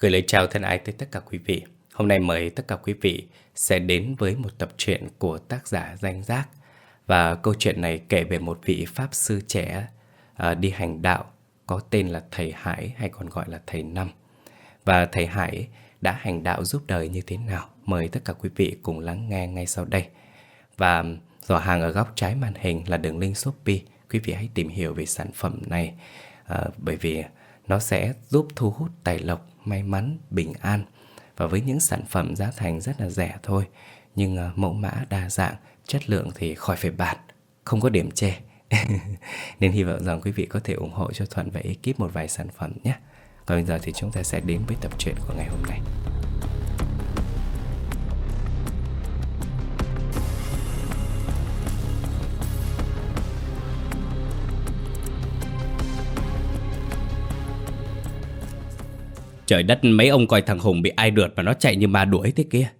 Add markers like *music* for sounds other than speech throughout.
Gửi lời chào thân ái tới tất cả quý vị. Hôm nay mời tất cả quý vị sẽ đến với một tập truyện của tác giả Danh Giác. Và câu chuyện này kể về một vị Pháp sư trẻ à, đi hành đạo có tên là Thầy Hải hay còn gọi là Thầy Năm. Và Thầy Hải đã hành đạo giúp đời như thế nào? Mời tất cả quý vị cùng lắng nghe ngay sau đây. Và giỏ hàng ở góc trái màn hình là đường link Shopee. Quý vị hãy tìm hiểu về sản phẩm này à, bởi vì nó sẽ giúp thu hút tài lộc, may mắn, bình an và với những sản phẩm giá thành rất là rẻ thôi nhưng uh, mẫu mã đa dạng, chất lượng thì khỏi phải bàn, không có điểm chê. *laughs* Nên hy vọng rằng quý vị có thể ủng hộ cho Thuận và ekip một vài sản phẩm nhé. Còn bây giờ thì chúng ta sẽ đến với tập truyện của ngày hôm nay. Trời đất mấy ông coi thằng Hùng bị ai rượt mà nó chạy như ma đuổi thế kia.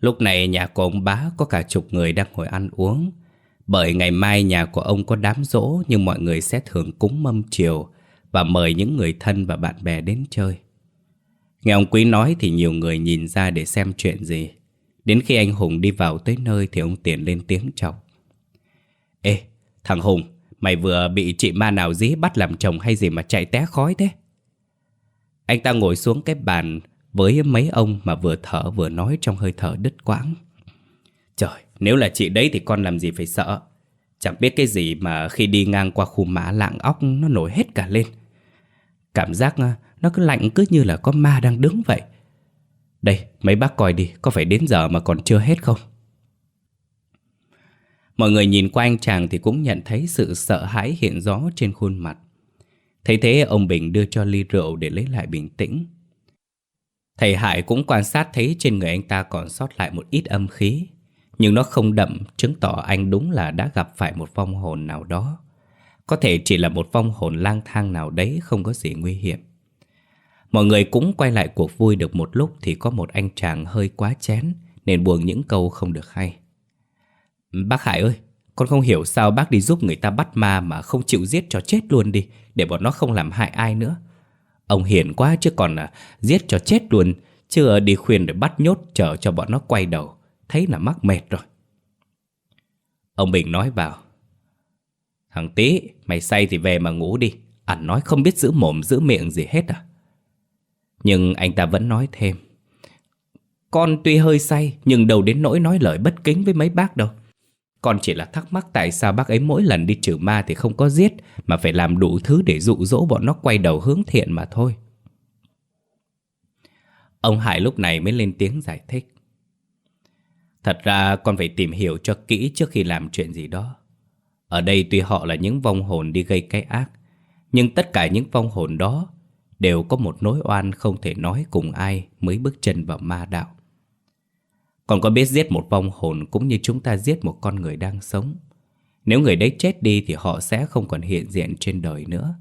Lúc này nhà của ông bá có cả chục người đang ngồi ăn uống. Bởi ngày mai nhà của ông có đám rỗ nhưng mọi người sẽ thường cúng mâm chiều và mời những người thân và bạn bè đến chơi. Nghe ông Quý nói thì nhiều người nhìn ra để xem chuyện gì. Đến khi anh Hùng đi vào tới nơi thì ông Tiền lên tiếng chọc. Ê, thằng Hùng, mày vừa bị chị ma nào dí bắt làm chồng hay gì mà chạy té khói thế? Anh ta ngồi xuống cái bàn với mấy ông mà vừa thở vừa nói trong hơi thở đứt quãng. Trời, nếu là chị đấy thì con làm gì phải sợ. Chẳng biết cái gì mà khi đi ngang qua khu mã lạng óc nó nổi hết cả lên. Cảm giác à, nó cứ lạnh cứ như là có ma đang đứng vậy. Đây, mấy bác coi đi, có phải đến giờ mà còn chưa hết không? Mọi người nhìn qua anh chàng thì cũng nhận thấy sự sợ hãi hiện rõ trên khuôn mặt. Thấy thế ông Bình đưa cho ly rượu để lấy lại bình tĩnh. Thầy Hải cũng quan sát thấy trên người anh ta còn sót lại một ít âm khí. Nhưng nó không đậm, chứng tỏ anh đúng là đã gặp phải một vong hồn nào đó. Có thể chỉ là một vong hồn lang thang nào đấy không có gì nguy hiểm. Mọi người cũng quay lại cuộc vui được một lúc thì có một anh chàng hơi quá chén nên buồn những câu không được hay. Bác Hải ơi, con không hiểu sao bác đi giúp người ta bắt ma mà không chịu giết cho chết luôn đi để bọn nó không làm hại ai nữa. Ông hiền quá chứ còn là giết cho chết luôn chưa à, đi khuyên để bắt nhốt chờ cho bọn nó quay đầu. Thấy là mắc mệt rồi. Ông Bình nói vào. Thằng Tý, mày say thì về mà ngủ đi. Ản nói không biết giữ mồm giữ miệng gì hết à. Nhưng anh ta vẫn nói thêm. Con tuy hơi say nhưng đâu đến nỗi nói lời bất kính với mấy bác đâu. Con chỉ là thắc mắc tại sao bác ấy mỗi lần đi trừ ma thì không có giết, Mà phải làm đủ thứ để dụ dỗ bọn nó quay đầu hướng thiện mà thôi. Ông Hải lúc này mới lên tiếng giải thích. Thật ra con phải tìm hiểu cho kỹ trước khi làm chuyện gì đó. Ở đây tuy họ là những vong hồn đi gây cái ác, Nhưng tất cả những vong hồn đó Đều có một nỗi oan không thể nói cùng ai mới bước chân vào ma đạo còn có biết giết một vong hồn cũng như chúng ta giết một con người đang sống. Nếu người đấy chết đi thì họ sẽ không còn hiện diện trên đời nữa.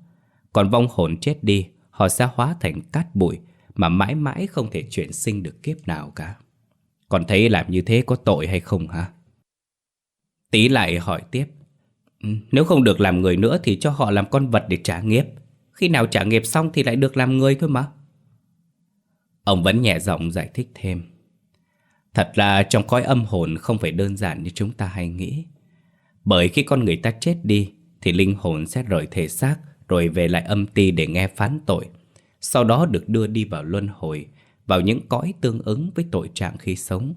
Còn vong hồn chết đi, họ sẽ hóa thành cát bụi mà mãi mãi không thể chuyển sinh được kiếp nào cả. Còn thấy làm như thế có tội hay không hả? Tí lại hỏi tiếp. Ừ, nếu không được làm người nữa thì cho họ làm con vật để trả nghiệp. Khi nào trả nghiệp xong thì lại được làm người thôi mà. Ông vẫn nhẹ giọng giải thích thêm. Thật ra trong cõi âm hồn không phải đơn giản như chúng ta hay nghĩ. Bởi khi con người ta chết đi, thì linh hồn sẽ rời thể xác rồi về lại âm ti để nghe phán tội. Sau đó được đưa đi vào luân hồi, vào những cõi tương ứng với tội trạng khi sống.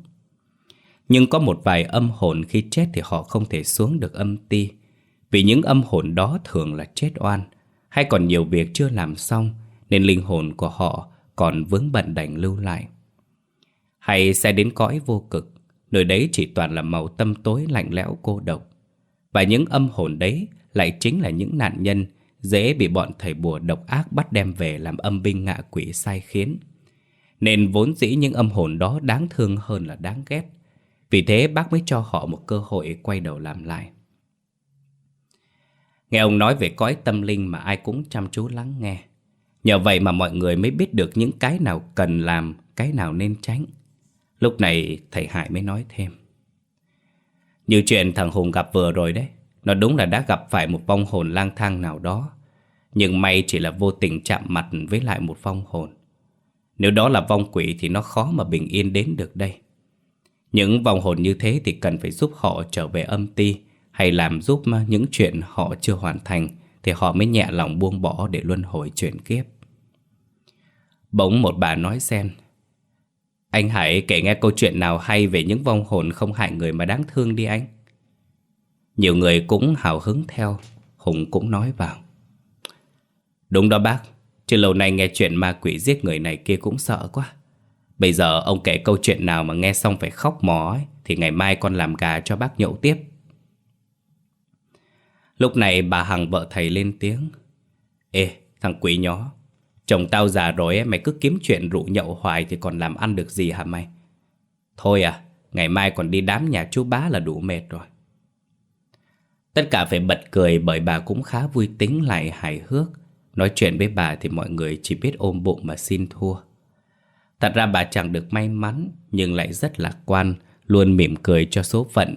Nhưng có một vài âm hồn khi chết thì họ không thể xuống được âm ti. Vì những âm hồn đó thường là chết oan, hay còn nhiều việc chưa làm xong, nên linh hồn của họ còn vướng bận đành lưu lại. Hay sẽ đến cõi vô cực Nơi đấy chỉ toàn là màu tâm tối lạnh lẽo cô độc. Và những âm hồn đấy Lại chính là những nạn nhân Dễ bị bọn thầy bùa độc ác bắt đem về Làm âm binh ngạ quỷ sai khiến. Nên vốn dĩ những âm hồn đó Đáng thương hơn là đáng ghét. Vì thế bác mới cho họ một cơ hội Quay đầu làm lại. Nghe ông nói về cõi tâm linh Mà ai cũng chăm chú lắng nghe. Nhờ vậy mà mọi người mới biết được những cái nào cần làm, cái nào nên tránh. Lúc này thầy Hải mới nói thêm Như chuyện thằng Hùng gặp vừa rồi đấy, Nó đúng là đã gặp phải một vong hồn lang thang nào đó, Nhưng may chỉ là vô tình chạm mặt với lại một vong hồn Nếu đó là vong quỷ thì nó khó mà bình yên đến được đây. Những vong hồn như thế thì cần phải giúp họ trở về âm ti, hay làm giúp những chuyện họ chưa hoàn thành thì họ mới nhẹ lòng buông bỏ để luân hồi chuyển kiếp. Bỗng một bà nói xen. Anh hãy kể nghe câu chuyện nào hay về những vong hồn không hại người mà đáng thương đi anh. Nhiều người cũng hào hứng theo, Hùng cũng nói vào. Đúng đó bác, chứ lâu nay nghe chuyện ma quỷ giết người này kia cũng sợ quá. Bây giờ ông kể câu chuyện nào mà nghe xong phải khóc mỏ ấy, Thì ngày mai con làm gà cho bác nhậu tiếp Lúc này bà Hằng vợ thầy lên tiếng Ê thằng quỷ nhỏ Chồng tao già rồi mày cứ kiếm chuyện rượu nhậu hoài Thì còn làm ăn được gì hả mày? Thôi à Ngày mai còn đi đám nhà chú bá là đủ mệt rồi. Tất cả phải bật cười bởi bà cũng khá vui tính lại hài hước. Nói chuyện với bà thì mọi người chỉ biết ôm bụng mà xin thua. Thật ra bà chẳng được may mắn, Nhưng lại rất lạc quan, Luôn mỉm cười cho số phận.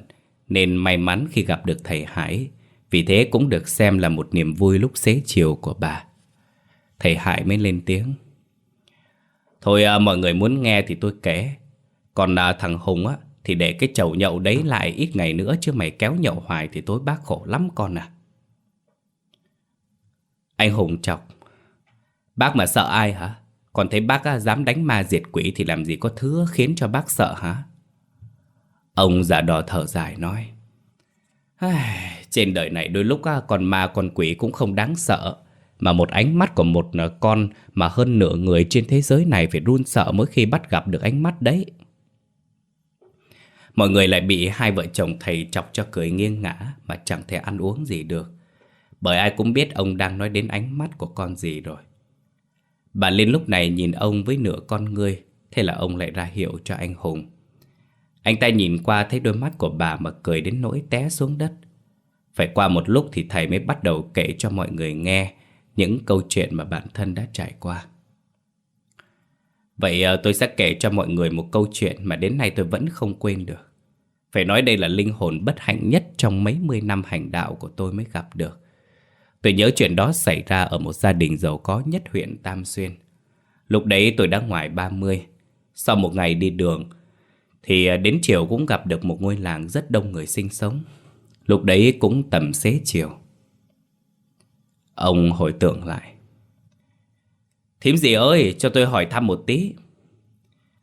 Nên may mắn khi gặp được thầy Hải, Vì thế cũng được xem là một niềm vui lúc xế chiều của bà. Thầy Hải mới lên tiếng. Thôi à, mọi người muốn nghe thì tôi kể. Còn à, thằng Hùng á Thì để cái chầu nhậu đấy lại ít ngày nữa Chứ mày kéo nhậu hoài thì tối bác khổ lắm con à. Anh Hùng chọc. Bác mà sợ ai hả? Còn thấy bác dám đánh ma diệt quỷ thì làm gì có thứ khiến cho bác sợ hả? Ông già đò thở dài nói. Trên đời này đôi lúc con ma con quỷ cũng không đáng sợ. Mà một ánh mắt của một con mà hơn nửa người trên thế giới này phải run sợ mỗi khi bắt gặp được ánh mắt đấy. Mọi người lại bị hai vợ chồng thầy chọc cho cười nghiêng ngã mà chẳng thể ăn uống gì được. Bởi ai cũng biết ông đang nói đến ánh mắt của con gì rồi. Bà Liên lúc này nhìn ông với nửa con ngươi, Thế là ông lại ra hiệu cho anh Hùng. Anh ta nhìn qua thấy đôi mắt của bà mà cười đến nỗi té xuống đất. Phải qua một lúc thì thầy mới bắt đầu kể cho mọi người nghe. Những câu chuyện mà bản thân đã trải qua Vậy ờ, tôi sẽ kể cho mọi người một câu chuyện mà đến nay tôi vẫn không quên được Phải nói đây là linh hồn bất hạnh nhất trong mấy mươi năm hành đạo của tôi mới gặp được Tôi nhớ chuyện đó xảy ra ở một gia đình giàu có nhất huyện Tam Xuyên. Lúc đấy tôi đã ngoài 30. Sau một ngày đi đường, thì ờ, đến chiều cũng gặp được một ngôi làng rất đông người sinh sống. Lúc đấy cũng tầm xế chiều. Ông hồi tưởng lại. Thím gì ơi, cho tôi hỏi thăm một tí.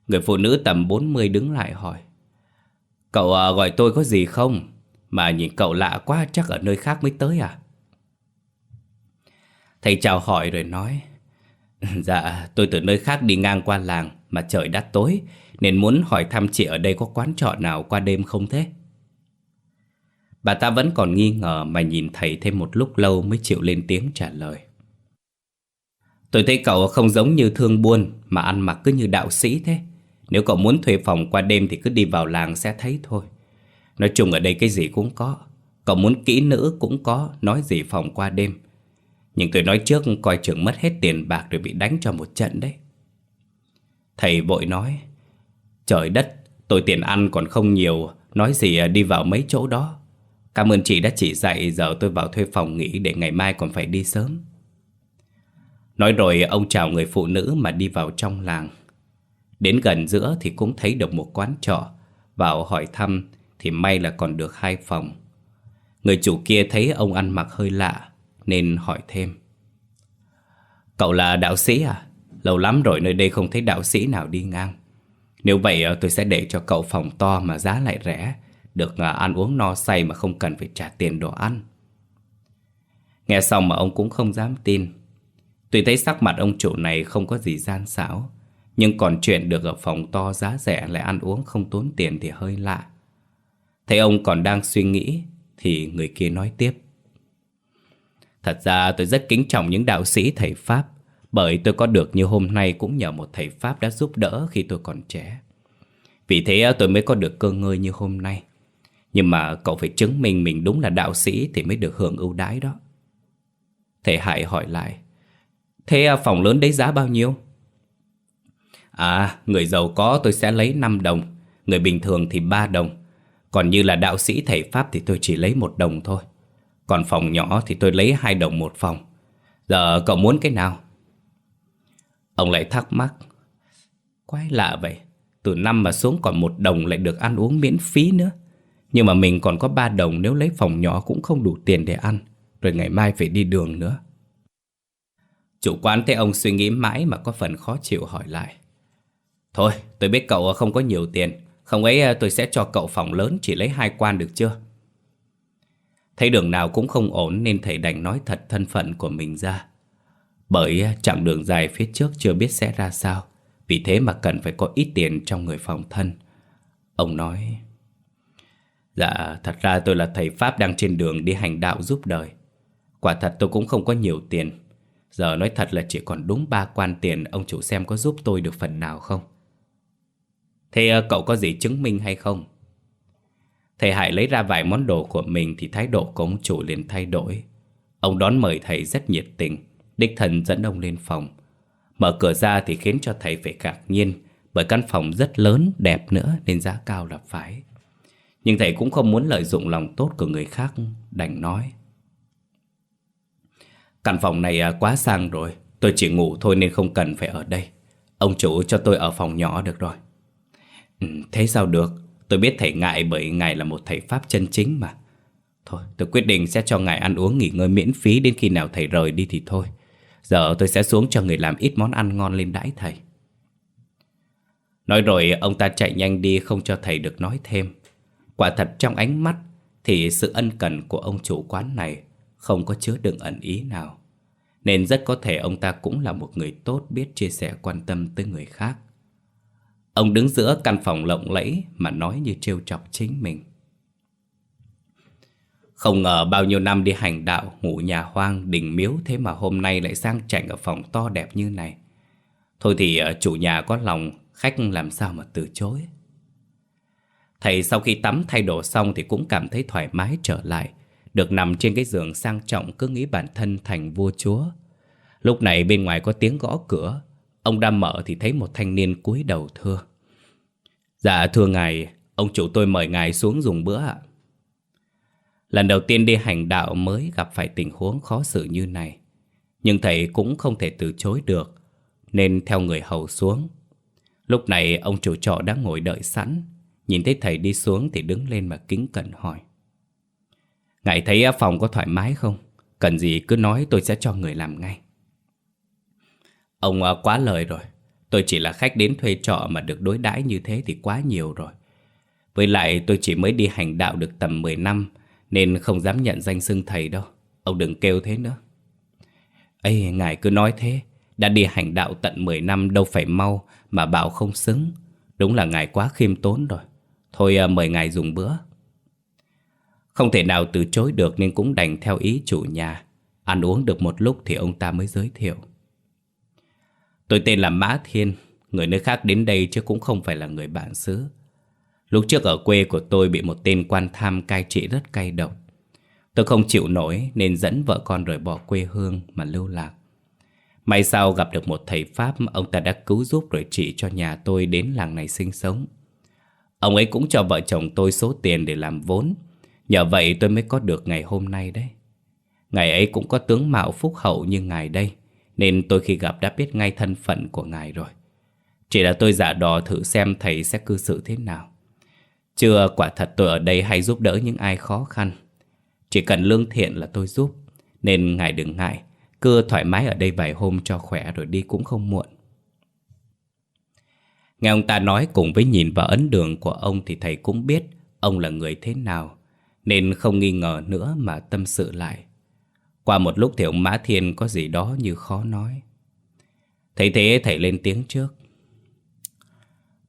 Người phụ nữ tầm 40 đứng lại hỏi. Cậu à, gọi tôi có gì không? Mà nhìn cậu lạ quá chắc ở nơi khác mới tới à? Thầy chào hỏi rồi nói *laughs* Dạ tôi từ nơi khác đi ngang qua làng Mà trời đã tối Nên muốn hỏi thăm chị ở đây có quán trọ nào qua đêm không thế Bà ta vẫn còn nghi ngờ Mà nhìn thầy thêm một lúc lâu Mới chịu lên tiếng trả lời. Tôi thấy cậu không giống như thương buôn Mà ăn mặc cứ như đạo sĩ thế. Nếu cậu muốn thuê phòng qua đêm Thì cứ đi vào làng sẽ thấy thôi. Nói chung ở đây cái gì cũng có. Cậu muốn kỹ nữ cũng có Nói gì phòng qua đêm. Nhưng tôi nói trước coi chừng mất hết tiền bạc rồi bị đánh cho một trận đấy. Thầy vội nói, trời đất, tôi tiền ăn còn không nhiều, nói gì đi vào mấy chỗ đó. Cảm ơn chị đã chỉ dạy giờ tôi vào thuê phòng nghỉ để ngày mai còn phải đi sớm. Nói rồi ông chào người phụ nữ mà đi vào trong làng. Đến gần giữa thì cũng thấy được một quán trọ. Vào hỏi thăm thì may là còn được hai phòng. Người chủ kia thấy ông ăn mặc hơi lạ nên hỏi thêm. Cậu là đạo sĩ à? Lâu lắm rồi nơi đây không thấy đạo sĩ nào đi ngang. Nếu vậy ờ, tôi sẽ để cho cậu phòng to mà giá lại rẻ, được à, ăn uống no say mà không cần phải trả tiền đồ ăn. Nghe xong mà ông cũng không dám tin. Tuy thấy sắc mặt ông chủ này không có gì gian xảo, nhưng còn chuyện được ở phòng to giá rẻ lại ăn uống không tốn tiền thì hơi lạ. Thấy ông còn đang suy nghĩ, thì người kia nói tiếp. Thật ra tôi rất kính trọng những đạo sĩ thầy Pháp Bởi tôi có được như hôm nay cũng nhờ một thầy Pháp đã giúp đỡ khi tôi còn trẻ Vì thế tôi mới có được cơ ngơi như hôm nay nhưng mà cậu phải chứng minh mình đúng là đạo sĩ thì mới được hưởng ưu đãi đó. Thầy Hải hỏi lại Thế à, phòng lớn đấy giá bao nhiêu? À, người giàu có tôi sẽ lấy 5 đồng Người bình thường thì 3 đồng. Còn như là đạo sĩ thầy Pháp thì tôi chỉ lấy một đồng thôi. Còn phòng nhỏ thì tôi lấy hai đồng một phòng. Giờ cậu muốn cái nào? Ông lại thắc mắc Quái lạ vậy Từ năm mà xuống còn một đồng lại được ăn uống miễn phí nữa. Nhưng mà mình còn có ba đồng nếu lấy phòng nhỏ cũng không đủ tiền để ăn. Rồi ngày mai phải đi đường nữa. Chủ quán thấy ông suy nghĩ mãi mà có phần khó chịu hỏi lại. Thôi, tôi biết cậu không có nhiều tiền. Không ấy à, tôi sẽ cho cậu phòng lớn chỉ lấy hai quan được chưa? Thấy đường nào cũng không ổn nên thầy đành nói thật thân phận của mình ra. Bởi à, chặng đường dài phía trước chưa biết sẽ ra sao. Vì thế mà cần phải có ít tiền trong người phòng thân. Ông nói Dạ thật ra tôi là thầy Pháp đang trên đường đi hành đạo giúp đời. Quả thật tôi cũng không có nhiều tiền. Giờ nói thật là chỉ còn đúng ba quan tiền Ông chủ xem có giúp tôi được phần nào không? Thế ờ, cậu có gì chứng minh hay không? Thầy Hải lấy ra vài món đồ của mình Thì thái độ của ông chủ liền thay đổi. Ông đón mời thầy rất nhiệt tình Đích thần dẫn ông lên phòng. Mở cửa ra thì khiến cho thầy phải ngạc nhiên Bởi căn phòng rất lớn, đẹp nữa Nên giá cao là phải. Nhưng thầy cũng không muốn lợi dụng lòng tốt của người khác Đành nói. Căn phòng này à, quá sang rồi Tôi chỉ ngủ thôi nên không cần phải ở đây. Ông chủ cho tôi ở phòng nhỏ được rồi. Ừ, Thế sao được? Tôi biết thầy ngại bởi ngài là một thầy Pháp chân chính mà. Thôi tôi quyết định sẽ cho ngài ăn uống nghỉ ngơi miễn phí Đến khi nào thầy rời đi thì thôi. Giờ tôi sẽ xuống cho người làm ít món ăn ngon lên đãi thầy. Nói rồi ông ta chạy nhanh đi không cho thầy được nói thêm. Quả thật trong ánh mắt Thì sự ân cần của ông chủ quán này không có chứa đựng ẩn ý nào. Nên rất có thể ông ta cũng là một người tốt biết chia sẻ quan tâm tới người khác. Ông đứng giữa căn phòng lộng lẫy mà nói như trêu chọc chính mình. Không ngờ bao nhiêu năm đi hành đạo, ngủ nhà hoang, đình miếu thế mà hôm nay lại sang chảnh ở phòng to đẹp như này. Thôi thì ờ, chủ nhà có lòng, khách làm sao mà từ chối. Thầy sau khi tắm thay đồ xong thì cũng cảm thấy thoải mái trở lại được nằm trên cái giường sang trọng cứ nghĩ bản thân thành vua chúa. Lúc này bên ngoài có tiếng gõ cửa. Ông đã mở thì thấy một thanh niên cúi đầu thưa. Dạ thưa ngài, ông chủ tôi mời ngài xuống dùng bữa ạ. Lần đầu tiên đi hành đạo mới gặp phải tình huống khó xử như này. Nhưng thầy cũng không thể từ chối được, nên theo người hầu xuống. Lúc này ông chủ trọ đã ngồi đợi sẵn, nhìn thấy thầy đi xuống thì đứng lên mà kính cẩn hỏi. Ngài thấy phòng có thoải mái không? Cần gì cứ nói tôi sẽ cho người làm ngay. Ông à, quá lời rồi. Tôi chỉ là khách đến thuê trọ mà được đối đãi như thế thì quá nhiều rồi. Với lại tôi chỉ mới đi hành đạo được tầm 10 năm, nên không dám nhận danh xưng thầy đâu. Ông đừng kêu thế nữa. ấy ngài cứ nói thế. Đã đi hành đạo tận 10 năm, đâu phải mau mà bảo không xứng. Đúng là ngài quá khiêm tốn rồi. Thôi à, mời ngài dùng bữa. Không thể nào từ chối được nên cũng đành theo ý chủ nhà. Ăn uống được một lúc thì ông ta mới giới thiệu. Tôi tên là Mã Thiên, người nơi khác đến đây chứ cũng không phải là người bản xứ. Lúc trước ở quê của tôi bị một tên quan tham cai trị rất cay độc. Tôi không chịu nổi nên dẫn vợ con rời bỏ quê hương mà lưu lạc. May sau gặp được một thầy Pháp, ông ta đã cứu giúp rồi trị cho nhà tôi đến làng này sinh sống. Ông ấy cũng cho vợ chồng tôi số tiền để làm vốn, Nhờ vậy tôi mới có được ngày hôm nay đấy. Ngày ấy cũng có tướng mạo phúc hậu như ngài đây Nên tôi khi gặp đã biết ngay thân phận của ngài rồi. Chỉ là tôi giả đò thử xem thầy sẽ cư xử thế nào. Chưa quả thật tôi ở đây hay giúp đỡ những ai khó khăn. Chỉ cần lương thiện là tôi giúp Nên ngài đừng ngại. Cứ thoải mái ở đây vài hôm cho khỏe rồi đi cũng không muộn. Nghe ông ta nói cùng với nhìn vào ấn đường của ông thì thầy cũng biết ông là người thế nào nên không nghi ngờ nữa mà tâm sự lại. Qua một lúc thì ông Mã Thiên có gì đó như khó nói. Thấy thế thầy lên tiếng trước.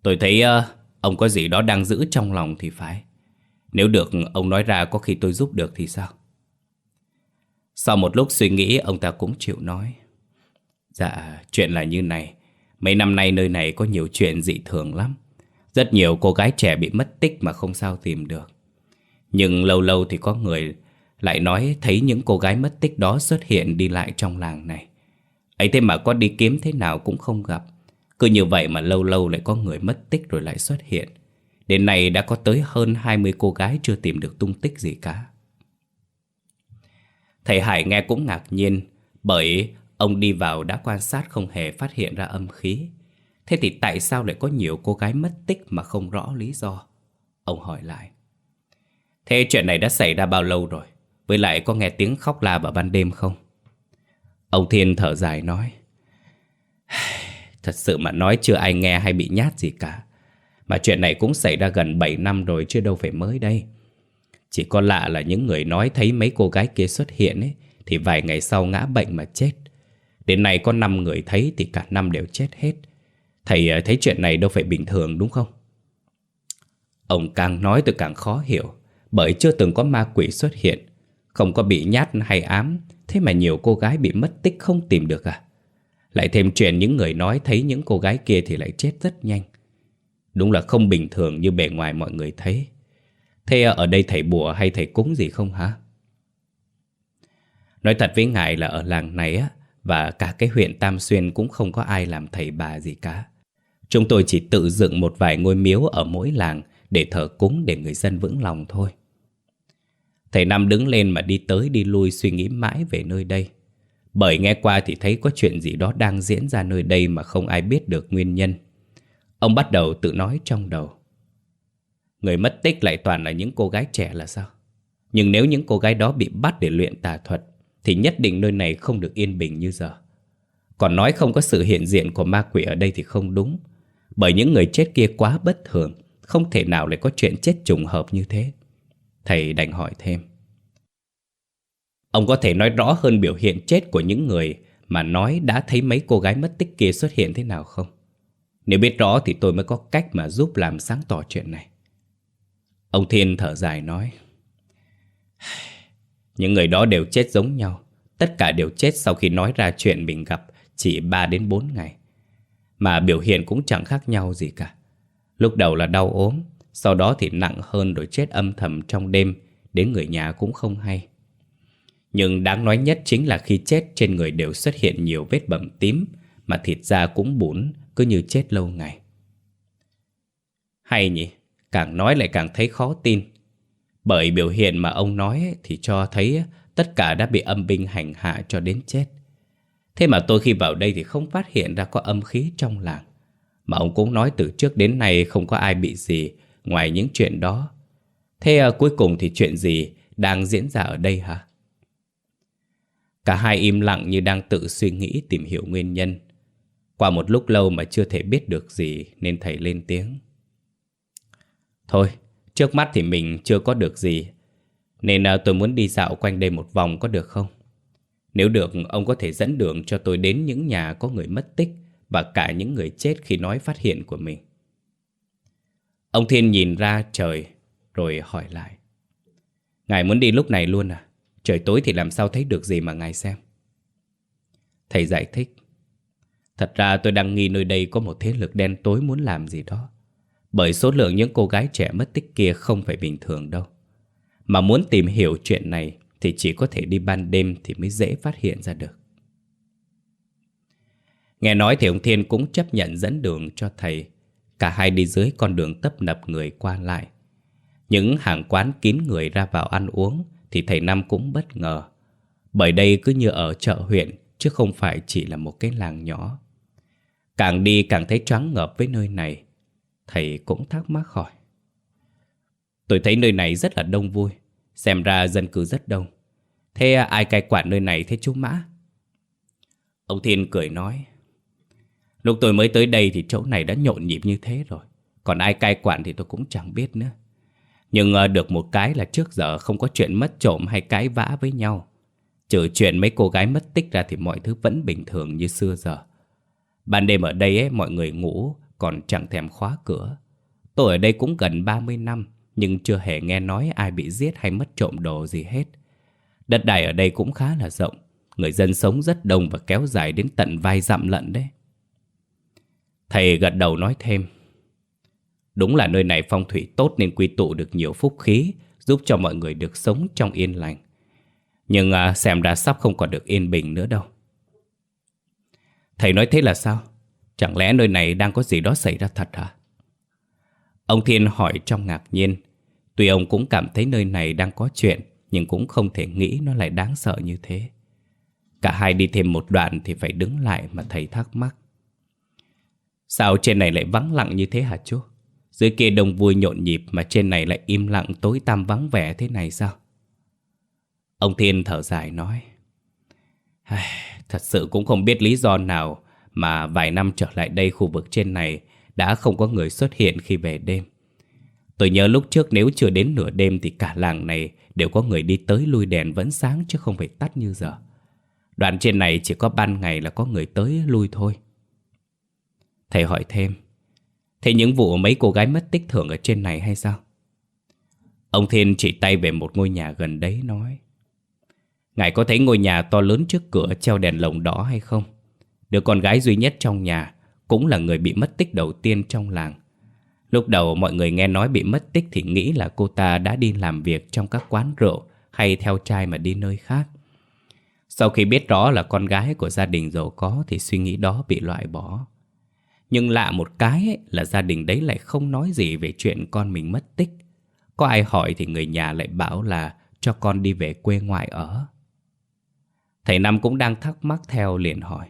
Tôi thấy uh, ông có gì đó đang giữ trong lòng thì phải. Nếu được ông nói ra có khi tôi giúp được thì sao? Sau một lúc suy nghĩ ông ta cũng chịu nói. Dạ chuyện là như này. Mấy năm nay nơi này có nhiều chuyện dị thường lắm Rất nhiều cô gái trẻ bị mất tích mà không sao tìm được nhưng lâu lâu thì có người lại nói thấy những cô gái mất tích đó xuất hiện đi lại trong làng này. ấy thế mà có đi kiếm thế nào cũng không gặp. Cứ như vậy mà lâu lâu lại có người mất tích rồi lại xuất hiện. Đến nay đã có tới hơn 20 cô gái chưa tìm được tung tích gì cả. Thầy Hải nghe cũng ngạc nhiên, bởi ông đi vào đã quan sát không hề phát hiện ra âm khí. Thế thì tại sao lại có nhiều cô gái mất tích mà không rõ lý do? Ông hỏi lại. Thế chuyện này đã xảy ra bao lâu rồi? Với lại có nghe tiếng khóc la vào ban đêm không? Ông Thiên thở dài nói. *sighs* Thật sự mà nói chưa ai nghe hay bị nhát gì cả. Mà chuyện này cũng xảy ra gần 7 năm rồi chứ đâu phải mới đây. Chỉ có lạ là những người nói thấy mấy cô gái kia xuất hiện ấy, Thì vài ngày sau ngã bệnh mà chết Đến nay có 5 người thấy thì cả năm đều chết hết Thầy ờ, thấy chuyện này đâu phải bình thường, đúng không? Ông càng nói tôi càng khó hiểu, Bởi chưa từng có ma quỷ xuất hiện Không có bị nhát hay ám, Thế mà nhiều cô gái bị mất tích không tìm được à? Lại thêm chuyện những người nói thấy những cô gái kia thì lại chết rất nhanh Đúng là không bình thường như bề ngoài mọi người thấy Thế ờ, ở đây thầy bùa hay thầy cúng gì không hả? Nói thật với ngài là ở làng này á và cả cái huyện Tam Xuyên cũng không có ai làm thầy bà gì cả. Chúng tôi chỉ tự dựng một vài ngôi miếu ở mỗi làng Để thờ cúng để người dân vững lòng thôi. Thầy Năm đứng lên mà đi tới đi lui suy nghĩ mãi về nơi đây. Bởi nghe qua thì thấy có chuyện gì đó đang diễn ra nơi đây mà không ai biết được nguyên nhân. Ông bắt đầu tự nói trong đầu. Người mất tích lại toàn là những cô gái trẻ là sao? Nhưng nếu những cô gái đó bị bắt để luyện tà thuật thì nhất định nơi này không được yên bình như giờ. Còn nói không có sự hiện diện của ma quỷ ở đây thì không đúng. Bởi những người chết kia quá bất thường, Không thể nào lại có chuyện chết trùng hợp như thế. Thầy đành hỏi thêm. Ông có thể nói rõ hơn biểu hiện chết của những người Mà nói đã thấy mấy cô gái mất tích kia xuất hiện thế nào không? Nếu biết rõ thì tôi mới có cách mà giúp làm sáng tỏ chuyện này. Ông Thiên thở dài nói, *sighs* Những người đó đều chết giống nhau. Tất cả đều chết sau khi nói ra chuyện mình gặp Chỉ 3 đến 4 ngày. Mà biểu hiện cũng chẳng khác nhau gì cả. Lúc đầu là đau ốm, Sau đó thì nặng hơn rồi chết âm thầm trong đêm, Đến người nhà cũng không hay. Nhưng đáng nói nhất chính là khi chết trên người đều xuất hiện nhiều vết bầm tím, Mà thịt da cũng bún cứ như chết lâu ngày. Hay nhỉ, Càng nói lại càng thấy khó tin. Bởi biểu hiện mà ông nói Thì cho thấy tất cả đã bị âm binh hành hạ cho đến chết. Thế mà tôi khi vào đây thì không phát hiện ra có âm khí trong làng. Mà ông cũng nói từ trước đến nay không có ai bị gì Ngoài những chuyện đó. Thế à, cuối cùng thì chuyện gì đang diễn ra ở đây hả? Cả hai im lặng như đang tự suy nghĩ tìm hiểu nguyên nhân. Qua một lúc lâu mà chưa thể biết được gì Nên thầy lên tiếng. Thôi, trước mắt thì mình chưa có được gì nên à, tôi muốn đi dạo quanh đây một vòng có được không? Nếu được, ông có thể dẫn đường cho tôi đến những nhà có người mất tích Và cả những người chết khi nói phát hiện của mình. Ông Thiên nhìn ra trời rồi hỏi lại. Ngài muốn đi lúc này luôn à? Trời tối thì làm sao thấy được gì mà ngài xem? Thầy giải thích. Thật ra tôi đang nghi nơi đây có một thế lực đen tối muốn làm gì đó. Bởi số lượng những cô gái trẻ mất tích kia không phải bình thường đâu. Mà muốn tìm hiểu chuyện này Thì chỉ có thể đi ban đêm thì mới dễ phát hiện ra được. Nghe nói thì ông Thiên cũng chấp nhận dẫn đường cho thầy. Cả hai đi dưới con đường tấp nập người qua lại. Những hàng quán kín người ra vào ăn uống Thì thầy Năm cũng bất ngờ. Bởi đây cứ như ở chợ huyện, Chứ không phải chỉ là một cái làng nhỏ. Càng đi càng thấy choáng ngợp với nơi này. Thầy cũng thắc mắc hỏi. Tôi thấy nơi này rất là đông vui. Xem ra dân cư rất đông. Thế ai cai quản nơi này thế chú Mã? Ông Thiên cười nói Lúc tôi mới tới đây thì chỗ này đã nhộn nhịp như thế rồi. Còn ai cai quản thì tôi cũng chẳng biết nữa. Nhưng ờ, được một cái là trước giờ không có chuyện mất trộm hay cãi vã với nhau. Trừ chuyện mấy cô gái mất tích ra thì mọi thứ vẫn bình thường như xưa giờ. Ban đêm ở đây ấy, mọi người ngủ còn chẳng thèm khóa cửa. Tôi ở đây cũng gần 30 năm, nhưng chưa hề nghe nói ai bị giết hay mất trộm đồ gì hết. Đất đai ở đây cũng khá là rộng, người dân sống rất đông và kéo dài đến tận vai dặm lận đấy. Thầy gật đầu nói thêm. Đúng là nơi này phong thủy tốt nên quy tụ được nhiều phúc khí, giúp cho mọi người được sống trong yên lành. Nhưng à, xem ra sắp không còn được yên bình nữa đâu. Thầy nói thế là sao? Chẳng lẽ nơi này đang có gì đó xảy ra thật hả? Ông Thiên hỏi trong ngạc nhiên. Tuy ông cũng cảm thấy nơi này đang có chuyện, nhưng cũng không thể nghĩ nó lại đáng sợ như thế. Cả hai đi thêm một đoạn thì phải đứng lại mà thầy thắc mắc. Sao trên này lại vắng lặng như thế hả chú? Dưới kia đông vui nhộn nhịp mà trên này lại im lặng tối tăm vắng vẻ thế này sao? Ông Thiên thở dài nói Thật sự cũng không biết lý do nào mà vài năm trở lại đây khu vực trên này đã không có người xuất hiện khi về đêm. Tôi nhớ lúc trước nếu chưa đến nửa đêm thì cả làng này đều có người đi tới lui đèn vẫn sáng chứ không phải tắt như giờ. Đoạn trên này chỉ có ban ngày là có người tới lui thôi. Thầy hỏi thêm, thế những vụ mấy cô gái mất tích thường ở trên này hay sao? Ông Thiên chỉ tay về một ngôi nhà gần đấy nói, Ngài có thấy ngôi nhà to lớn trước cửa treo đèn lồng đỏ hay không? Đứa con gái duy nhất trong nhà cũng là người bị mất tích đầu tiên trong làng. Lúc đầu mọi người nghe nói bị mất tích thì nghĩ là cô ta đã đi làm việc trong các quán rượu hay theo trai mà đi nơi khác. Sau khi biết rõ là con gái của gia đình giàu có thì suy nghĩ đó bị loại bỏ. Nhưng lạ một cái ấy, là gia đình đấy lại không nói gì về chuyện con mình mất tích. Có ai hỏi thì người nhà lại bảo là cho con đi về quê ngoại ở. Thầy Năm cũng đang thắc mắc theo liền hỏi.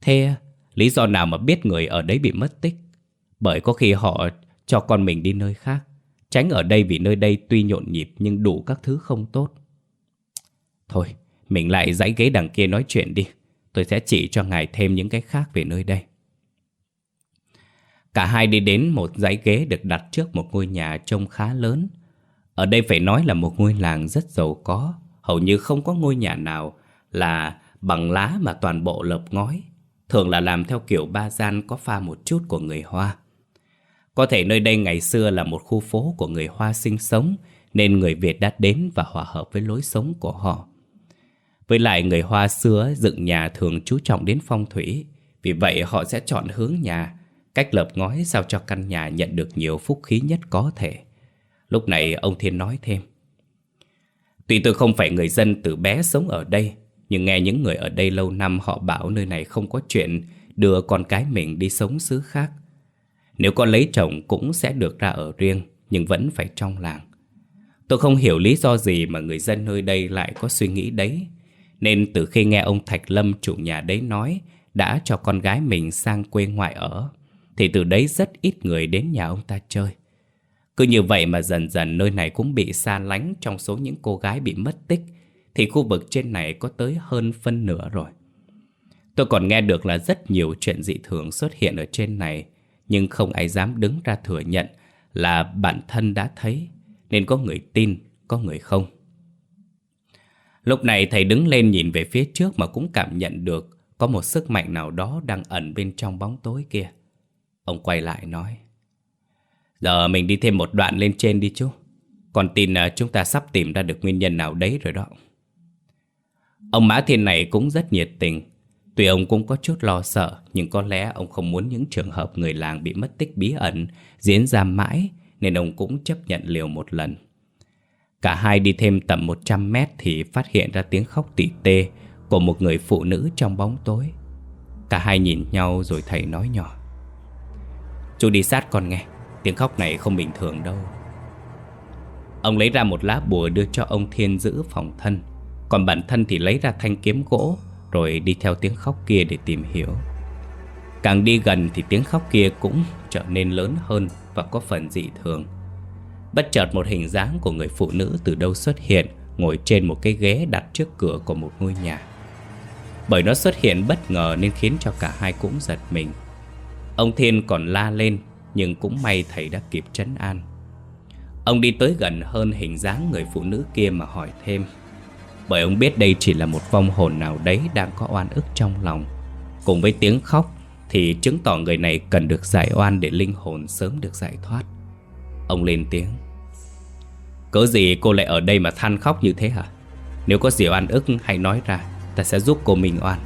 Thế lý do nào mà biết người ở đấy bị mất tích? Bởi có khi họ cho con mình đi nơi khác. Tránh ở đây vì nơi đây tuy nhộn nhịp nhưng đủ các thứ không tốt. Thôi, mình lại dãy ghế đằng kia nói chuyện đi. Tôi sẽ chỉ cho ngài thêm những cái khác về nơi đây. Cả hai đi đến một dãy ghế được đặt trước một ngôi nhà trông khá lớn. Ở đây phải nói là một ngôi làng rất giàu có. Hầu như không có ngôi nhà nào là bằng lá mà toàn bộ lợp ngói. Thường là làm theo kiểu ba gian có pha một chút của người Hoa. Có thể nơi đây ngày xưa là một khu phố của người Hoa sinh sống nên người Việt đã đến và hòa hợp với lối sống của họ. Với lại người Hoa xưa dựng nhà thường chú trọng đến phong thủy, vì vậy họ sẽ chọn hướng nhà, cách lợp ngói sao cho căn nhà nhận được nhiều phúc khí nhất có thể. Lúc này ông Thiên nói thêm. Tuy tôi không phải người dân từ bé sống ở đây, nhưng nghe những người ở đây lâu năm họ bảo nơi này không có chuyện đưa con cái mình đi sống xứ khác. Nếu con lấy chồng cũng sẽ được ra ở riêng, nhưng vẫn phải trong làng. Tôi không hiểu lý do gì mà người dân nơi đây lại có suy nghĩ đấy. Nên từ khi nghe ông Thạch Lâm chủ nhà đấy nói đã cho con gái mình sang quê ngoại ở, thì từ đấy rất ít người đến nhà ông ta chơi. Cứ như vậy mà dần dần nơi này cũng bị xa lánh trong số những cô gái bị mất tích, thì khu vực trên này có tới hơn phân nửa rồi. Tôi còn nghe được là rất nhiều chuyện dị thường xuất hiện ở trên này, nhưng không ai dám đứng ra thừa nhận là bản thân đã thấy, nên có người tin, có người không. Lúc này thầy đứng lên nhìn về phía trước mà cũng cảm nhận được có một sức mạnh nào đó đang ẩn bên trong bóng tối kia. Ông quay lại nói. Giờ mình đi thêm một đoạn lên trên đi chú. Còn tin là chúng ta sắp tìm ra được nguyên nhân nào đấy rồi đó. Ông Mã Thiên này cũng rất nhiệt tình. Tuy ông cũng có chút lo sợ, nhưng có lẽ ông không muốn những trường hợp người làng bị mất tích bí ẩn diễn ra mãi, nên ông cũng chấp nhận liều một lần. Cả hai đi thêm tầm 100 mét thì phát hiện ra tiếng khóc tỉ tê của một người phụ nữ trong bóng tối. Cả hai nhìn nhau rồi thầy nói nhỏ. Chú đi sát con nghe, tiếng khóc này không bình thường đâu. Ông lấy ra một lá bùa đưa cho ông Thiên giữ phòng thân. Còn bản thân thì lấy ra thanh kiếm gỗ rồi đi theo tiếng khóc kia để tìm hiểu. Càng đi gần thì tiếng khóc kia cũng trở nên lớn hơn Và có phần dị thường. Bất chợt một hình dáng của người phụ nữ từ đâu xuất hiện, Ngồi trên một cái ghế đặt trước cửa của một ngôi nhà. Bởi nó xuất hiện bất ngờ nên khiến cho cả hai cũng giật mình. Ông Thiên còn la lên, Nhưng cũng may thầy đã kịp trấn an. Ông đi tới gần hơn hình dáng người phụ nữ kia mà hỏi thêm bởi ông biết đây chỉ là một vong hồn nào đấy đang có oan ức trong lòng. Cùng với tiếng khóc Thì chứng tỏ người này cần được giải oan để linh hồn sớm được giải thoát. Ông lên tiếng. Cớ gì cô lại ở đây mà than khóc như thế hả? Nếu có gì oan ức hãy nói ra, Ta sẽ giúp cô mình oan.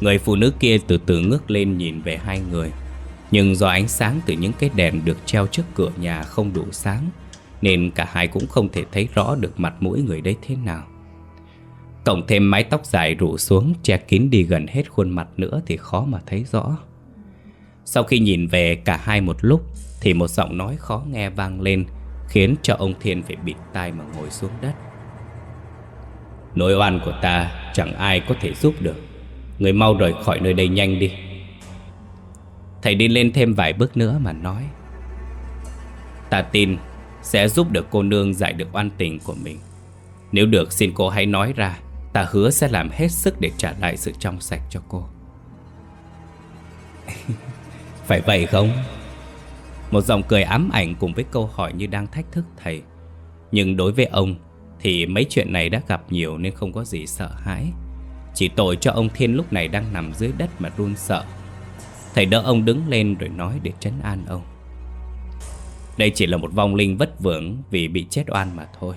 Người phụ nữ kia từ từ ngước lên nhìn về hai người. Nhưng do ánh sáng từ những cái đèn được treo trước cửa nhà không đủ sáng nên cả hai cũng không thể thấy rõ được mặt mũi người đấy thế nào. Cộng thêm mái tóc dài rủ xuống, Che kín đi gần hết khuôn mặt nữa Thì khó mà thấy rõ. Sau khi nhìn về cả hai một lúc, Thì một giọng nói khó nghe vang lên, Khiến cho ông Thiên phải bịt tai mà ngồi xuống đất. Nỗi oan của ta chẳng ai có thể giúp được. Người mau rời khỏi nơi đây nhanh đi. Thầy đi lên thêm vài bước nữa mà nói. Ta tin sẽ giúp được cô nương giải được oan tình của mình. Nếu được, xin cô hãy nói ra, Ta hứa sẽ làm hết sức để trả lại sự trong sạch cho cô. *laughs* Phải vậy không? Một giọng cười ám ảnh cùng với câu hỏi như đang thách thức thầy. Nhưng đối với ông, Thì mấy chuyện này đã gặp nhiều nên không có gì sợ hãi. Chỉ tội cho ông Thiên lúc này đang nằm dưới đất mà run sợ. Thầy đỡ ông đứng lên rồi nói để trấn an ông. Đây chỉ là một vong linh vất vưởng vì bị chết oan mà thôi.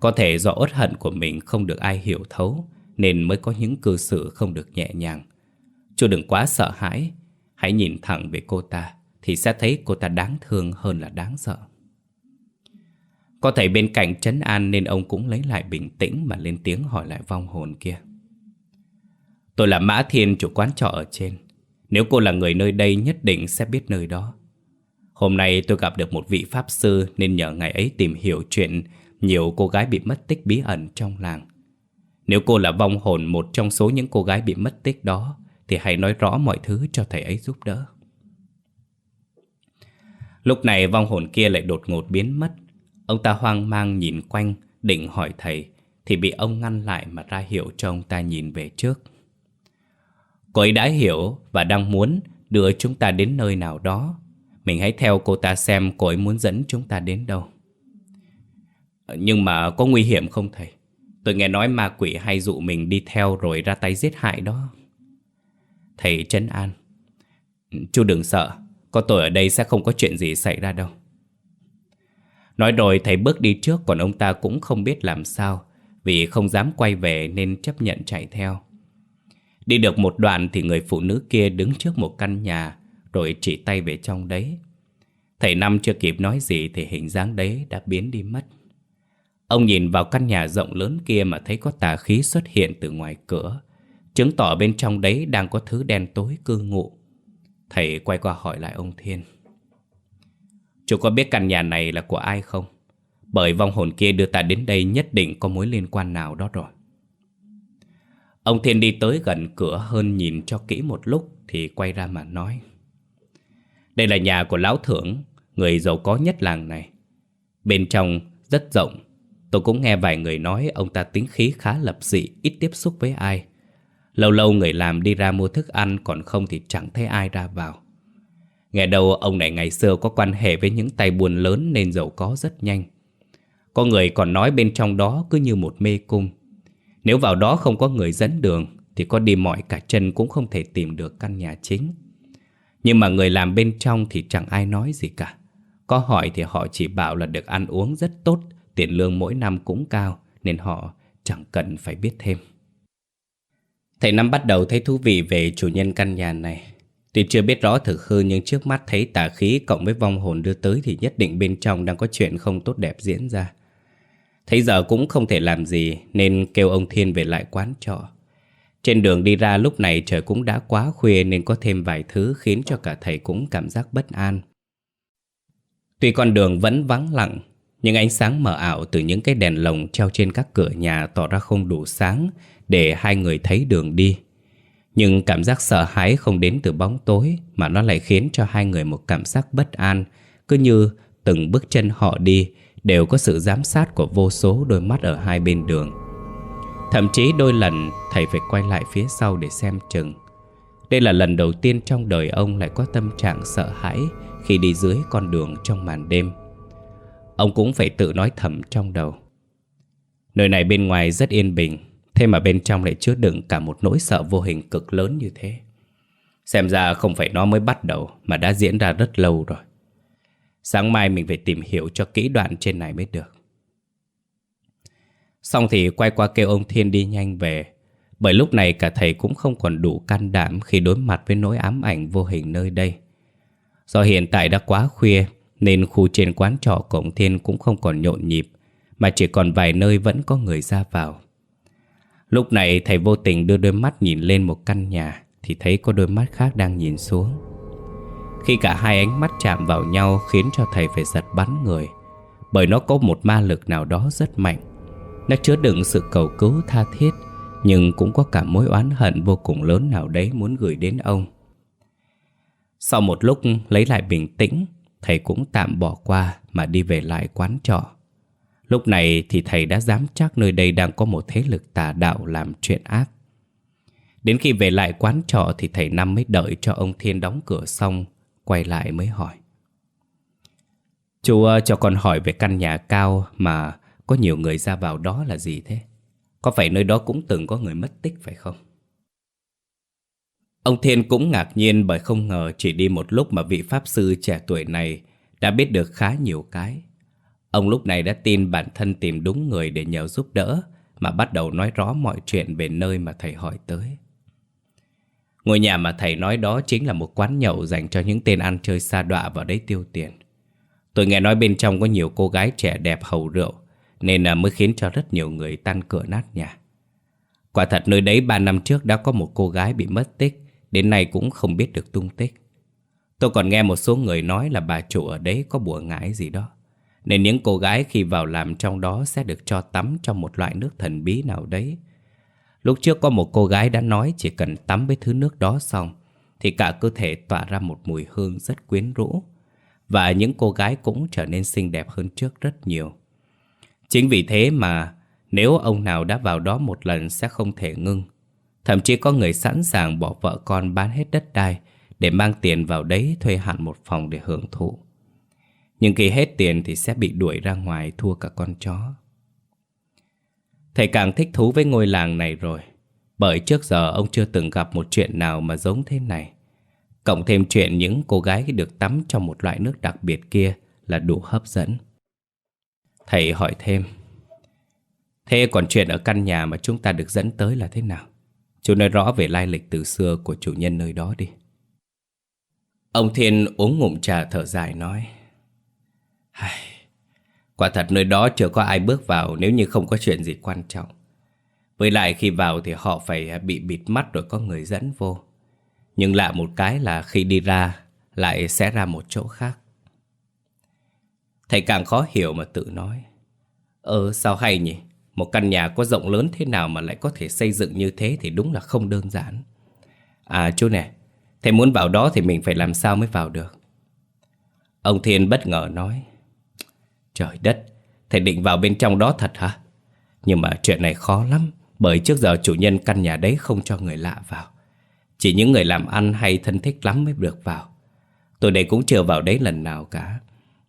Có thể do uất hận của mình không được ai hiểu thấu, Nên mới có những cư xử không được nhẹ nhàng. Chú đừng quá sợ hãi, Hãy nhìn thẳng về cô ta, Thì sẽ thấy cô ta đáng thương hơn là đáng sợ. Có thể bên cạnh trấn an Nên ông cũng lấy lại bình tĩnh Mà lên tiếng hỏi lại vong hồn kia. Tôi là Mã Thiên, chủ quán trọ ở trên. Nếu cô là người nơi đây nhất định sẽ biết nơi đó. Hôm nay tôi gặp được một vị pháp sư Nên nhờ ngài ấy tìm hiểu chuyện Nhiều cô gái bị mất tích bí ẩn trong làng. Nếu cô là vong hồn một trong số những cô gái bị mất tích đó, Thì hãy nói rõ mọi thứ cho thầy ấy giúp đỡ. Lúc này vong hồn kia lại đột ngột biến mất. Ông ta hoang mang nhìn quanh, Định hỏi thầy, Thì bị ông ngăn lại mà ra hiệu cho ông ta nhìn về trước. Cô ấy đã hiểu và đang muốn đưa chúng ta đến nơi nào đó. Mình hãy theo cô ta xem cô ấy muốn dẫn chúng ta đến đâu. Nhưng mà có nguy hiểm không thầy? Tôi nghe nói ma quỷ hay dụ mình đi theo rồi ra tay giết hại đó. Thầy trấn an. Chú đừng sợ, có tôi ở đây sẽ không có chuyện gì xảy ra đâu. Nói rồi thầy bước đi trước còn ông ta cũng không biết làm sao vì không dám quay về nên chấp nhận chạy theo. Đi được một đoạn thì người phụ nữ kia đứng trước một căn nhà rồi chỉ tay về trong đấy. Thầy Năm chưa kịp nói gì thì hình dáng đấy đã biến đi mất. Ông nhìn vào căn nhà rộng lớn kia mà thấy có tà khí xuất hiện từ ngoài cửa. Chứng tỏ bên trong đấy đang có thứ đen tối cư ngụ. Thầy quay qua hỏi lại ông Thiên. Chú có biết căn nhà này là của ai không? Bởi vong hồn kia đưa ta đến đây nhất định có mối liên quan nào đó rồi. Ông Thiên đi tới gần cửa hơn nhìn cho kỹ một lúc thì quay ra mà nói. Đây là nhà của lão thưởng, người giàu có nhất làng này. Bên trong rất rộng, tôi cũng nghe vài người nói ông ta tính khí khá lập dị, ít tiếp xúc với ai. Lâu lâu người làm đi ra mua thức ăn còn không thì chẳng thấy ai ra vào. Nghe đầu ông này ngày xưa có quan hệ với những tay buôn lớn nên giàu có rất nhanh. Có người còn nói bên trong đó cứ như một mê cung. Nếu vào đó không có người dẫn đường Thì có đi mỏi cả chân cũng không thể tìm được căn nhà chính nhưng mà người làm bên trong thì chẳng ai nói gì cả Có hỏi thì họ chỉ bảo là được ăn uống rất tốt, Tiền lương mỗi năm cũng cao, Nên họ chẳng cần phải biết thêm Thầy Năm bắt đầu thấy thú vị về chủ nhân căn nhà này Tuy chưa biết rõ thực hư nhưng trước mắt thấy tà khí cộng với vong hồn đưa tới thì nhất định bên trong đang có chuyện không tốt đẹp diễn ra. Thấy giờ cũng không thể làm gì nên kêu ông Thiên về lại quán trọ. Trên đường đi ra lúc này trời cũng đã quá khuya nên có thêm vài thứ khiến cho cả thầy cũng cảm giác bất an. Tuy con đường vẫn vắng lặng, nhưng ánh sáng mờ ảo từ những cái đèn lồng treo trên các cửa nhà tỏ ra không đủ sáng để hai người thấy đường đi. Nhưng cảm giác sợ hãi không đến từ bóng tối mà nó lại khiến cho hai người một cảm giác bất an, cứ như từng bước chân họ đi đều có sự giám sát của vô số đôi mắt ở hai bên đường. Thậm chí đôi lần thầy phải quay lại phía sau để xem chừng. Đây là lần đầu tiên trong đời ông lại có tâm trạng sợ hãi khi đi dưới con đường trong màn đêm. Ông cũng phải tự nói thầm trong đầu. Nơi này bên ngoài rất yên bình, thế mà bên trong lại chứa đựng cả một nỗi sợ vô hình cực lớn như thế. Xem ra không phải nó mới bắt đầu mà đã diễn ra rất lâu rồi. Sáng mai mình phải tìm hiểu cho kỹ đoạn trên này mới được Xong thì quay qua kêu ông Thiên đi nhanh về. Bởi lúc này cả thầy cũng không còn đủ can đảm Khi đối mặt với nỗi ám ảnh vô hình nơi đây. Do hiện tại đã quá khuya, Nên khu trên quán trọ cổng Thiên cũng không còn nhộn nhịp, Mà chỉ còn vài nơi vẫn có người ra vào. Lúc này thầy vô tình đưa đôi mắt nhìn lên một căn nhà, Thì thấy có đôi mắt khác đang nhìn xuống. Khi cả hai ánh mắt chạm vào nhau khiến cho thầy phải giật bắn người, Bởi nó có một ma lực nào đó rất mạnh. Nó chứa đựng sự cầu cứu tha thiết Nhưng cũng có cả mối oán hận vô cùng lớn nào đấy muốn gửi đến ông Sau một lúc lấy lại bình tĩnh, thầy cũng tạm bỏ qua mà đi về lại quán trọ. Lúc này thì thầy đã dám chắc nơi đây đang có một thế lực tà đạo làm chuyện ác. Đến khi về lại quán trọ thì thầy Năm mới đợi cho ông Thiên đóng cửa xong, quay lại mới hỏi. Chú ờ, cho con hỏi về căn nhà cao mà có nhiều người ra vào đó là gì thế? Có phải nơi đó cũng từng có người mất tích phải không? Ông Thiên cũng ngạc nhiên bởi không ngờ chỉ đi một lúc mà vị Pháp Sư trẻ tuổi này đã biết được khá nhiều cái. Ông lúc này đã tin bản thân tìm đúng người để nhờ giúp đỡ mà bắt đầu nói rõ mọi chuyện về nơi mà thầy hỏi tới. Ngôi nhà mà thầy nói đó chính là một quán nhậu dành cho những tên ăn chơi xa đọa vào đấy tiêu tiền. Tôi nghe nói bên trong có nhiều cô gái trẻ đẹp hầu rượu nên là mới khiến cho rất nhiều người tan cửa nát nhà. Quả thật nơi đấy 3 năm trước đã có một cô gái bị mất tích, Đến nay cũng không biết được tung tích. Tôi còn nghe một số người nói là bà chủ ở đấy có bùa ngải gì đó, Nên những cô gái khi vào làm trong đó sẽ được cho tắm trong một loại nước thần bí nào đấy. Lúc trước có một cô gái đã nói chỉ cần tắm với thứ nước đó xong, Thì cả cơ thể tỏa ra một mùi hương rất quyến rũ, Và những cô gái cũng trở nên xinh đẹp hơn trước rất nhiều. Chính vì thế mà nếu ông nào đã vào đó một lần sẽ không thể ngưng Thậm chí có người sẵn sàng bỏ vợ con bán hết đất đai để mang tiền vào đấy thuê hẳn một phòng để hưởng thụ. Nhưng khi hết tiền thì sẽ bị đuổi ra ngoài thua cả con chó. Thầy càng thích thú với ngôi làng này rồi, bởi trước giờ ông chưa từng gặp một chuyện nào mà giống thế này. Cộng thêm chuyện những cô gái được tắm trong một loại nước đặc biệt kia là đủ hấp dẫn. Thầy hỏi thêm, thế còn chuyện ở căn nhà mà chúng ta được dẫn tới là thế nào? Chú nói rõ về lai lịch từ xưa của chủ nhân nơi đó đi. Ông Thiên uống ngụm trà thở dài nói Quả thật nơi đó chưa có ai bước vào nếu như không có chuyện gì quan trọng. Với lại khi vào thì họ phải bị bịt mắt rồi có người dẫn vô. Nhưng lạ một cái là khi đi ra lại sẽ ra một chỗ khác. Thầy càng khó hiểu mà tự nói Ờ sao hay nhỉ một căn nhà có rộng lớn thế nào mà lại có thể xây dựng như thế thì đúng là không đơn giản. À chú nè, thầy muốn vào đó thì mình phải làm sao mới vào được? Ông Thiên bất ngờ nói. Trời đất, thầy định vào bên trong đó thật hả? Nhưng mà chuyện này khó lắm, bởi trước giờ chủ nhân căn nhà đấy không cho người lạ vào. Chỉ những người làm ăn hay thân thích lắm mới được vào. Tôi đây cũng chưa vào đấy lần nào cả.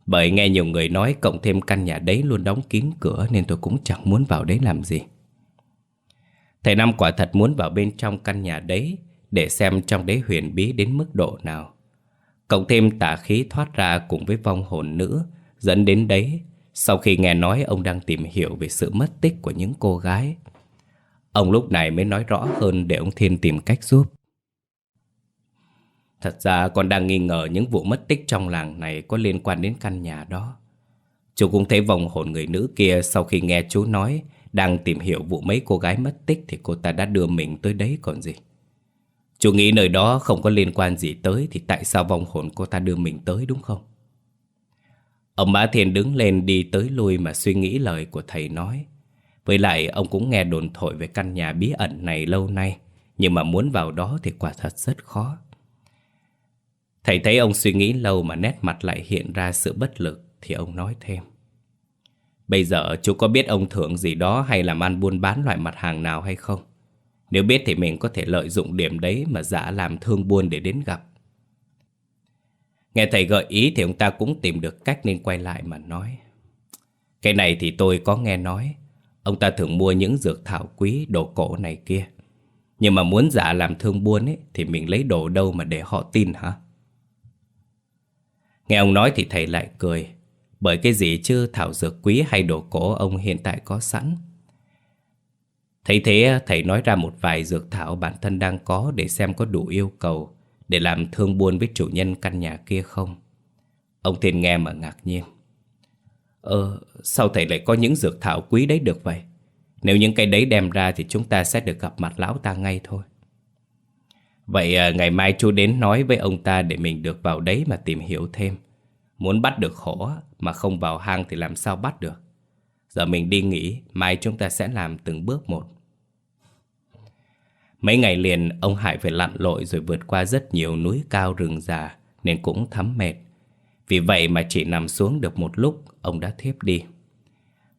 Bởi nghe nhiều người nói cộng thêm căn nhà đấy luôn đóng kín cửa nên tôi cũng chẳng muốn vào đấy làm gì. Thầy Năm quả thật muốn vào bên trong căn nhà đấy để xem trong đấy huyền bí đến mức độ nào. Cộng thêm tà khí thoát ra cùng với vong hồn nữ, dẫn đến đấy, sau khi nghe nói ông đang tìm hiểu về sự mất tích của những cô gái. Ông lúc này mới nói rõ hơn để ông Thiên tìm cách giúp. Thật ra con đang nghi ngờ những vụ mất tích trong làng này có liên quan đến căn nhà đó. Chú cũng thấy vòng hồn người nữ kia sau khi nghe chú nói đang tìm hiểu vụ mấy cô gái mất tích thì cô ta đã đưa mình tới đấy còn gì. Chú nghĩ nơi đó không có liên quan gì tới thì tại sao vong hồn cô ta đưa mình tới đúng không? Ông Bá Thiên đứng lên đi tới lui mà suy nghĩ lời của thầy nói. Với lại ông cũng nghe đồn thổi về căn nhà bí ẩn này lâu nay, nhưng mà muốn vào đó thì quả thật rất khó. Thầy thấy ông suy nghĩ lâu mà nét mặt lại hiện ra sự bất lực, Thì ông nói thêm. Bây giờ chú có biết ông thưởng gì đó hay làm ăn buôn bán loại mặt hàng nào hay không? Nếu biết thì mình có thể lợi dụng điểm đấy mà giả làm thương buôn để đến gặp. Nghe thầy gợi ý thì ông ta cũng tìm được cách nên quay lại mà nói. Cái này thì tôi có nghe nói. Ông ta thường mua những dược thảo quý, đồ cổ này kia. Nhưng mà muốn giả làm thương buôn ấy, Thì mình lấy đồ đâu mà để họ tin hả? Nghe ông nói thì thầy lại cười. Bởi cái gì chứ thảo dược quý hay đồ cổ ông hiện tại có sẵn? Thấy thế thầy nói ra một vài dược thảo bản thân đang có Để xem có đủ yêu cầu Để làm thương buôn với chủ nhân căn nhà kia không? Ông Thiên nghe mà ngạc nhiên. Ờ, sao thầy lại có những dược thảo quý đấy được vậy? Nếu những cái đấy đem ra thì chúng ta sẽ được gặp mặt lão ta ngay thôi. Vậy à, ngày mai chú đến nói với ông ta để mình được vào đấy mà tìm hiểu thêm. Muốn bắt được hổ mà không vào hang thì làm sao bắt được. Giờ mình đi nghỉ, mai chúng ta sẽ làm từng bước một. Mấy ngày liền, ông Hải phải lặn lội rồi vượt qua rất nhiều núi cao rừng già nên cũng thấm mệt. Vì vậy mà chỉ nằm xuống được một lúc, ông đã thiếp đi.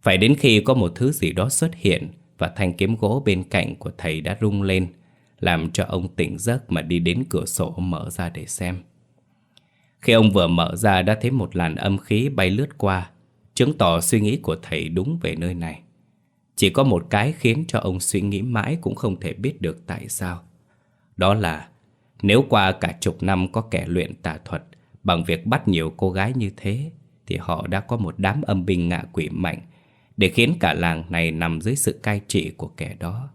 Phải đến khi có một thứ gì đó xuất hiện và thanh kiếm gỗ bên cạnh của thầy đã rung lên, làm cho ông tỉnh giấc mà đi đến cửa sổ mở ra để xem. Khi ông vừa mở ra đã thấy một làn âm khí bay lướt qua, chứng tỏ suy nghĩ của thầy đúng về nơi này. Chỉ có một cái khiến cho ông suy nghĩ mãi cũng không thể biết được tại sao. Đó là nếu qua cả chục năm có kẻ luyện tà thuật bằng việc bắt nhiều cô gái như thế, thì họ đã có một đám âm binh ngạ quỷ mạnh để khiến cả làng này nằm dưới sự cai trị của kẻ đó.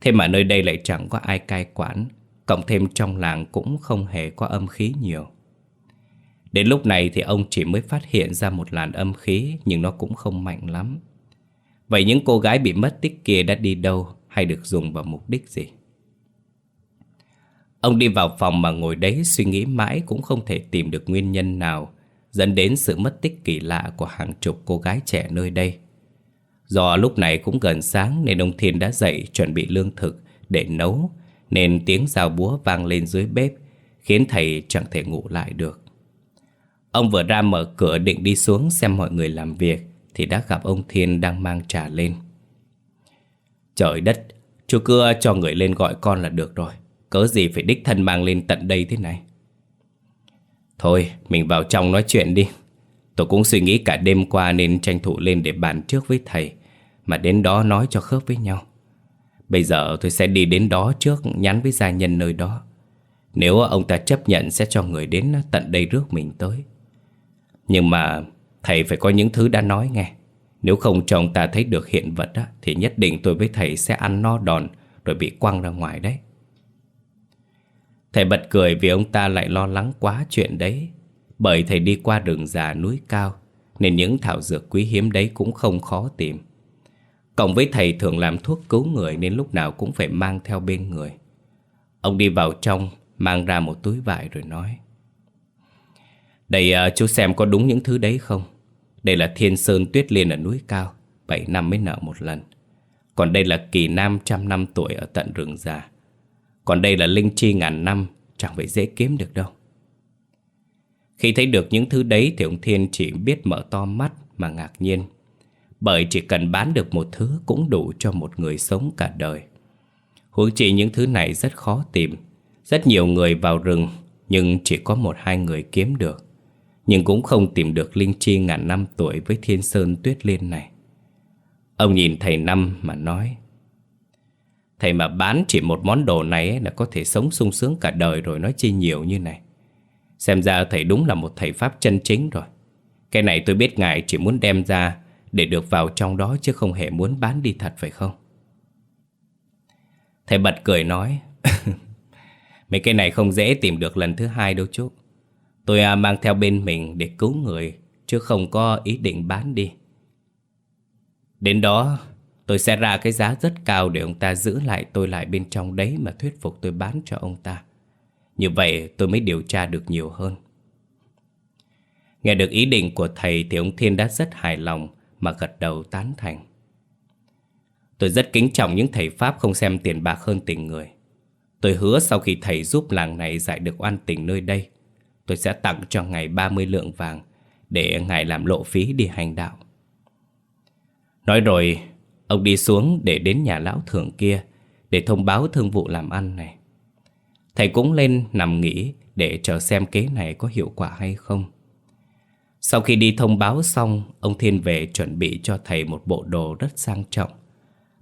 Thế mà nơi đây lại chẳng có ai cai quản, cộng thêm trong làng cũng không hề có âm khí nhiều. Đến lúc này thì ông chỉ mới phát hiện ra một làn âm khí nhưng nó cũng không mạnh lắm. Vậy những cô gái bị mất tích kia đã đi đâu hay được dùng vào mục đích gì? Ông đi vào phòng mà ngồi đấy suy nghĩ mãi cũng không thể tìm được nguyên nhân nào dẫn đến sự mất tích kỳ lạ của hàng chục cô gái trẻ nơi đây. Do lúc này cũng gần sáng nên ông Thiên đã dậy chuẩn bị lương thực để nấu nên tiếng dao búa vang lên dưới bếp khiến thầy chẳng thể ngủ lại được. Ông vừa ra mở cửa định đi xuống xem mọi người làm việc thì đã gặp ông Thiên đang mang trà lên. Trời đất, chú cứ cho người lên gọi con là được rồi. Cớ gì phải đích thân mang lên tận đây thế này. Thôi, mình vào trong nói chuyện đi. Tôi cũng suy nghĩ cả đêm qua nên tranh thủ lên để bàn trước với thầy, mà đến đó nói cho khớp với nhau. Bây giờ tôi sẽ đi đến đó trước nhắn với gia nhân nơi đó. Nếu ông ta chấp nhận sẽ cho người đến tận đây rước mình tới. Nhưng mà thầy phải có những thứ đã nói nghe. Nếu không cho ông ta thấy được hiện vật á, thì nhất định tôi với thầy sẽ ăn no đòn rồi bị quăng ra ngoài đấy. Thầy bật cười vì ông ta lại lo lắng quá chuyện đấy. Bởi thầy đi qua rừng già núi cao, nên những thảo dược quý hiếm đấy cũng không khó tìm. Cộng với thầy thường làm thuốc cứu người nên lúc nào cũng phải mang theo bên người. Ông đi vào trong, mang ra một túi vải rồi nói. Đây uh, chú xem có đúng những thứ đấy không? Đây là thiên sơn tuyết liên ở núi cao, 7 năm mới nở một lần. Còn đây là kỳ nam trăm năm tuổi ở tận rừng già. Còn đây là linh chi ngàn năm, chẳng phải dễ kiếm được đâu. Khi thấy được những thứ đấy thì ông Thiên chỉ biết mở to mắt mà ngạc nhiên. Bởi chỉ cần bán được một thứ cũng đủ cho một người sống cả đời. Huống chi những thứ này rất khó tìm. Rất nhiều người vào rừng, nhưng chỉ có một hai người kiếm được. Nhưng cũng không tìm được linh chi ngàn năm tuổi với thiên sơn tuyết liên này. Ông nhìn thầy Năm mà nói, Thầy mà bán chỉ một món đồ này là có thể sống sung sướng cả đời rồi, nói chi nhiều như này. Xem ra thầy đúng là một thầy Pháp chân chính rồi. Cái này tôi biết ngài chỉ muốn đem ra để được vào trong đó chứ không hề muốn bán đi thật phải không? Thầy bật cười nói *laughs* Mấy cái này không dễ tìm được lần thứ hai đâu chú. Tôi à, mang theo bên mình để cứu người chứ không có ý định bán đi. Đến đó Tôi sẽ ra cái giá rất cao để ông ta giữ lại tôi lại bên trong đấy mà thuyết phục tôi bán cho ông ta. Như vậy tôi mới điều tra được nhiều hơn. Nghe được ý định của thầy thì ông Thiên đã rất hài lòng mà gật đầu tán thành. Tôi rất kính trọng những thầy Pháp không xem tiền bạc hơn tình người. Tôi hứa sau khi thầy giúp làng này giải được oan tình nơi đây, tôi sẽ tặng cho ngài 30 lượng vàng để ngài làm lộ phí đi hành đạo. Nói rồi, Ông đi xuống để đến nhà lão thượng kia Để thông báo thương vụ làm ăn này Thầy cũng lên nằm nghỉ Để chờ xem kế này có hiệu quả hay không sau khi đi thông báo xong Ông Thiên về chuẩn bị cho thầy một bộ đồ rất sang trọng.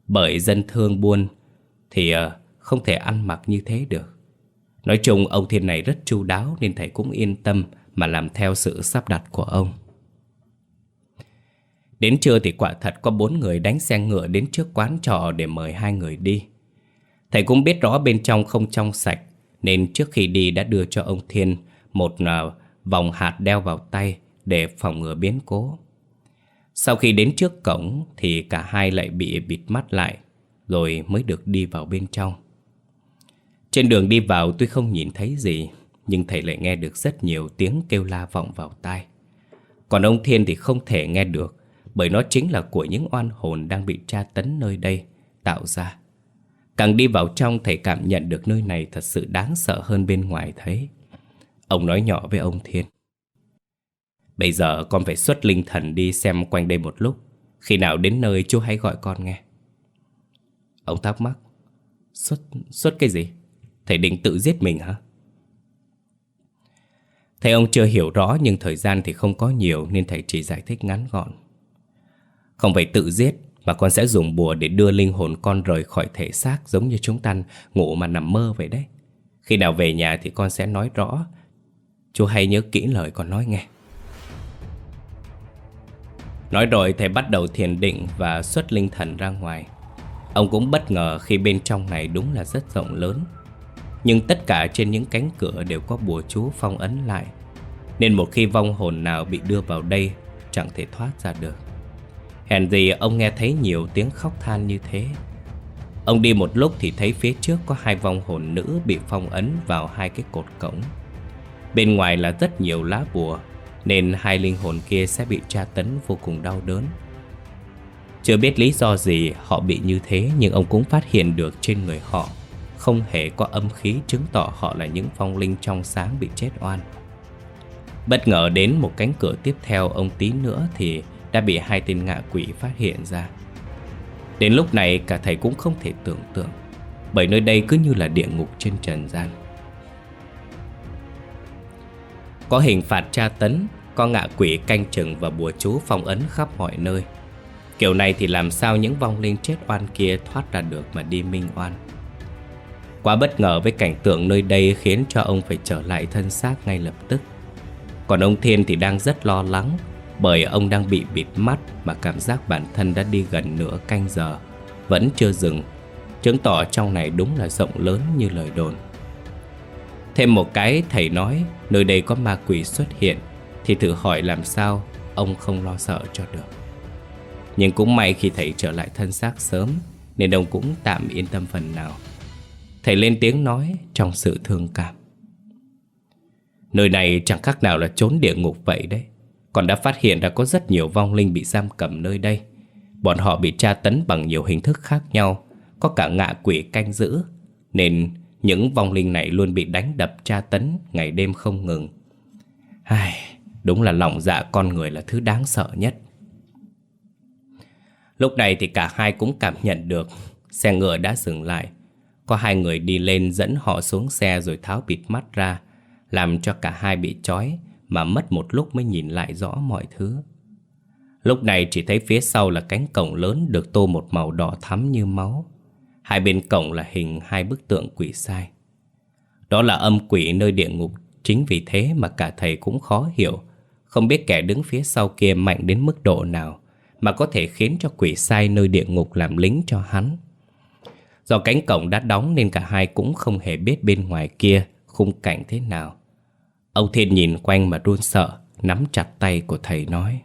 Bởi dân thương buôn Thì ờ, không thể ăn mặc như thế được. Nói chung ông Thiên này rất chu đáo Nên thầy cũng yên tâm Mà làm theo sự sắp đặt của ông. Đến trưa thì quả thật có bốn người đánh xe ngựa đến trước quán trọ để mời hai người đi. Thầy cũng biết rõ bên trong không trong sạch, nên trước khi đi đã đưa cho ông Thiên một ờ, vòng hạt đeo vào tay để phòng ngừa biến cố. Sau khi đến trước cổng thì cả hai lại bị bịt mắt lại, rồi mới được đi vào bên trong. Trên đường đi vào tuy không nhìn thấy gì, nhưng thầy lại nghe được rất nhiều tiếng kêu la vọng vào tai. Còn ông Thiên thì không thể nghe được, bởi nó chính là của những oan hồn đang bị tra tấn nơi đây tạo ra. Càng đi vào trong thầy cảm nhận được nơi này thật sự đáng sợ hơn bên ngoài thấy. Ông nói nhỏ với ông Thiên Bây giờ con phải xuất linh thần đi xem quanh đây một lúc Khi nào đến nơi chú hãy gọi con nghe Ông thắc mắc Xuất, xuất cái gì? Thầy định tự giết mình hả? Thầy ông chưa hiểu rõ nhưng thời gian thì không có nhiều nên thầy chỉ giải thích ngắn gọn. Không phải tự giết mà con sẽ dùng bùa để đưa linh hồn con rời khỏi thể xác giống như chúng ta ngủ mà nằm mơ vậy đấy. Khi nào về nhà thì con sẽ nói rõ. Chú hãy nhớ kỹ lời con nói nghe. Nói rồi thầy bắt đầu thiền định và xuất linh thần ra ngoài. Ông cũng bất ngờ khi bên trong này đúng là rất rộng lớn. Nhưng tất cả trên những cánh cửa đều có bùa chú phong ấn lại Nên một khi vong hồn nào bị đưa vào đây, Chẳng thể thoát ra được Hèn gì ông nghe thấy nhiều tiếng khóc than như thế Ông đi một lúc thì thấy phía trước có hai vong hồn nữ bị phong ấn vào hai cái cột cổng Bên ngoài là rất nhiều lá bùa nên hai linh hồn kia sẽ bị tra tấn vô cùng đau đớn Chưa biết lý do gì họ bị như thế Nhưng ông cũng phát hiện được trên người họ không hề có âm khí chứng tỏ họ là những phong linh trong sáng bị chết oan. Bất ngờ đến một cánh cửa tiếp theo ông tí nữa thì đã bị hai tên ngạ quỷ phát hiện ra. Đến lúc này cả thầy cũng không thể tưởng tượng, bởi nơi đây cứ như là địa ngục trên trần gian. Có hình phạt tra tấn, có ngạ quỷ canh chừng và bùa chú phong ấn khắp mọi nơi. Kiểu này thì làm sao những vong linh chết oan kia thoát ra được mà đi minh oan. Quá bất ngờ với cảnh tượng nơi đây khiến cho ông phải trở lại thân xác ngay lập tức. Còn ông Thiên thì đang rất lo lắng bởi ông đang bị bịt mắt mà cảm giác bản thân đã đi gần nửa canh giờ, vẫn chưa dừng, chứng tỏ trong này đúng là rộng lớn như lời đồn. Thêm một cái thầy nói nơi đây có ma quỷ xuất hiện thì thử hỏi làm sao ông không lo sợ cho được. Nhưng cũng may khi thầy trở lại thân xác sớm nên ông cũng tạm yên tâm phần nào. Thầy lên tiếng nói trong sự thương cảm Nơi này chẳng khác nào là trốn địa ngục vậy đấy Còn đã phát hiện ra có rất nhiều vong linh bị giam cầm nơi đây Bọn họ bị tra tấn bằng nhiều hình thức khác nhau Có cả ngạ quỷ canh giữ Nên những vong linh này luôn bị đánh đập tra tấn ngày đêm không ngừng Ai, Đúng là lòng dạ con người là thứ đáng sợ nhất. Lúc này thì cả hai cũng cảm nhận được Xe ngựa đã dừng lại. Có hai người đi lên dẫn họ xuống xe rồi tháo bịt mắt ra, Làm cho cả hai bị trói Mà mất một lúc mới nhìn lại rõ mọi thứ. Lúc này chỉ thấy phía sau là cánh cổng lớn được tô một màu đỏ thắm như máu. Hai bên cổng là hình hai bức tượng quỷ sai. Đó là âm quỷ nơi địa ngục. Chính vì thế mà cả thầy cũng khó hiểu không biết kẻ đứng phía sau kia mạnh đến mức độ nào Mà có thể khiến cho quỷ sai nơi địa ngục làm lính cho hắn Do cánh cổng đã đóng nên cả hai cũng không hề biết bên ngoài kia khung cảnh thế nào. âu Thiên nhìn quanh mà run sợ, nắm chặt tay của thầy nói.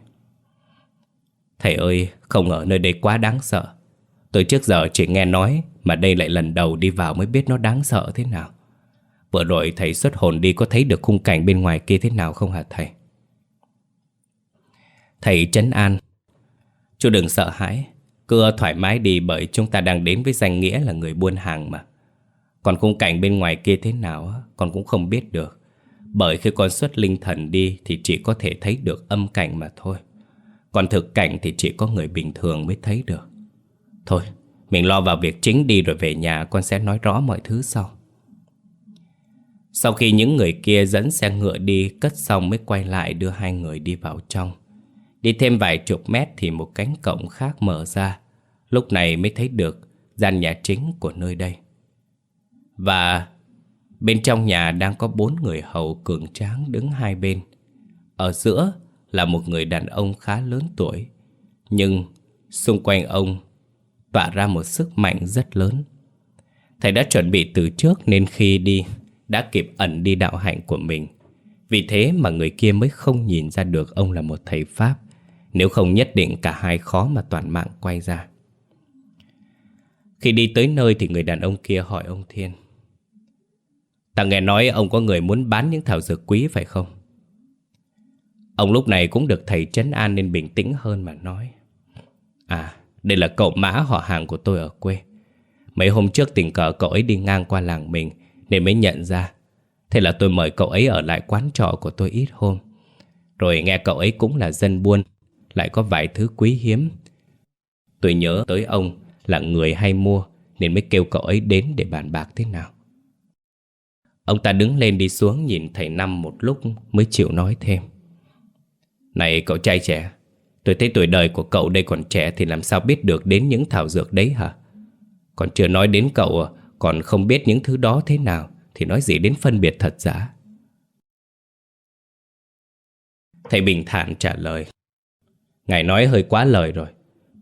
Thầy ơi, không ở nơi đây quá đáng sợ. Tôi trước giờ chỉ nghe nói mà đây lại lần đầu đi vào mới biết nó đáng sợ thế nào. Vừa rồi thầy xuất hồn đi có thấy được khung cảnh bên ngoài kia thế nào không hả thầy? Thầy trấn an. Chú đừng sợ hãi, cứ thoải mái đi bởi chúng ta đang đến với danh nghĩa là người buôn hàng mà. Còn khung cảnh bên ngoài kia thế nào con cũng không biết được. Bởi khi con xuất linh thần đi thì chỉ có thể thấy được âm cảnh mà thôi. Còn thực cảnh thì chỉ có người bình thường mới thấy được. Thôi, mình lo vào việc chính đi rồi về nhà con sẽ nói rõ mọi thứ sau. Sau khi những người kia dẫn xe ngựa đi cất xong mới quay lại đưa hai người đi vào trong. Đi thêm vài chục mét thì một cánh cổng khác mở ra. Lúc này mới thấy được gian nhà chính của nơi đây. Và bên trong nhà đang có bốn người hầu cường tráng đứng hai bên. Ở giữa là một người đàn ông khá lớn tuổi, Nhưng xung quanh ông tỏa ra một sức mạnh rất lớn. Thầy đã chuẩn bị từ trước nên khi đi, đã kịp ẩn đi đạo hạnh của mình. Vì thế mà người kia mới không nhìn ra được ông là một thầy Pháp nếu không nhất định cả hai khó mà toàn mạng quay ra. Khi đi tới nơi thì người đàn ông kia hỏi ông Thiên. Ta nghe nói ông có người muốn bán những thảo dược quý phải không? Ông lúc này cũng được thầy trấn an nên bình tĩnh hơn mà nói. À, đây là cậu mã họ hàng của tôi ở quê. Mấy hôm trước tình cờ cậu ấy đi ngang qua làng mình Nên mới nhận ra. Thế là tôi mời cậu ấy ở lại quán trọ của tôi ít hôm. Rồi nghe cậu ấy cũng là dân buôn lại có vài thứ quý hiếm. Tôi nhớ tới ông là người hay mua, Nên mới kêu cậu ấy đến để bàn bạc thế nào. Ông ta đứng lên đi xuống nhìn thầy Năm một lúc mới chịu nói thêm. Này cậu trai trẻ, Tôi thấy tuổi đời của cậu đây còn trẻ Thì làm sao biết được đến những thảo dược đấy hả? Còn chưa nói đến cậu, Còn không biết những thứ đó thế nào Thì nói gì đến phân biệt thật giả? Thầy bình thản trả lời. Ngài nói hơi quá lời rồi.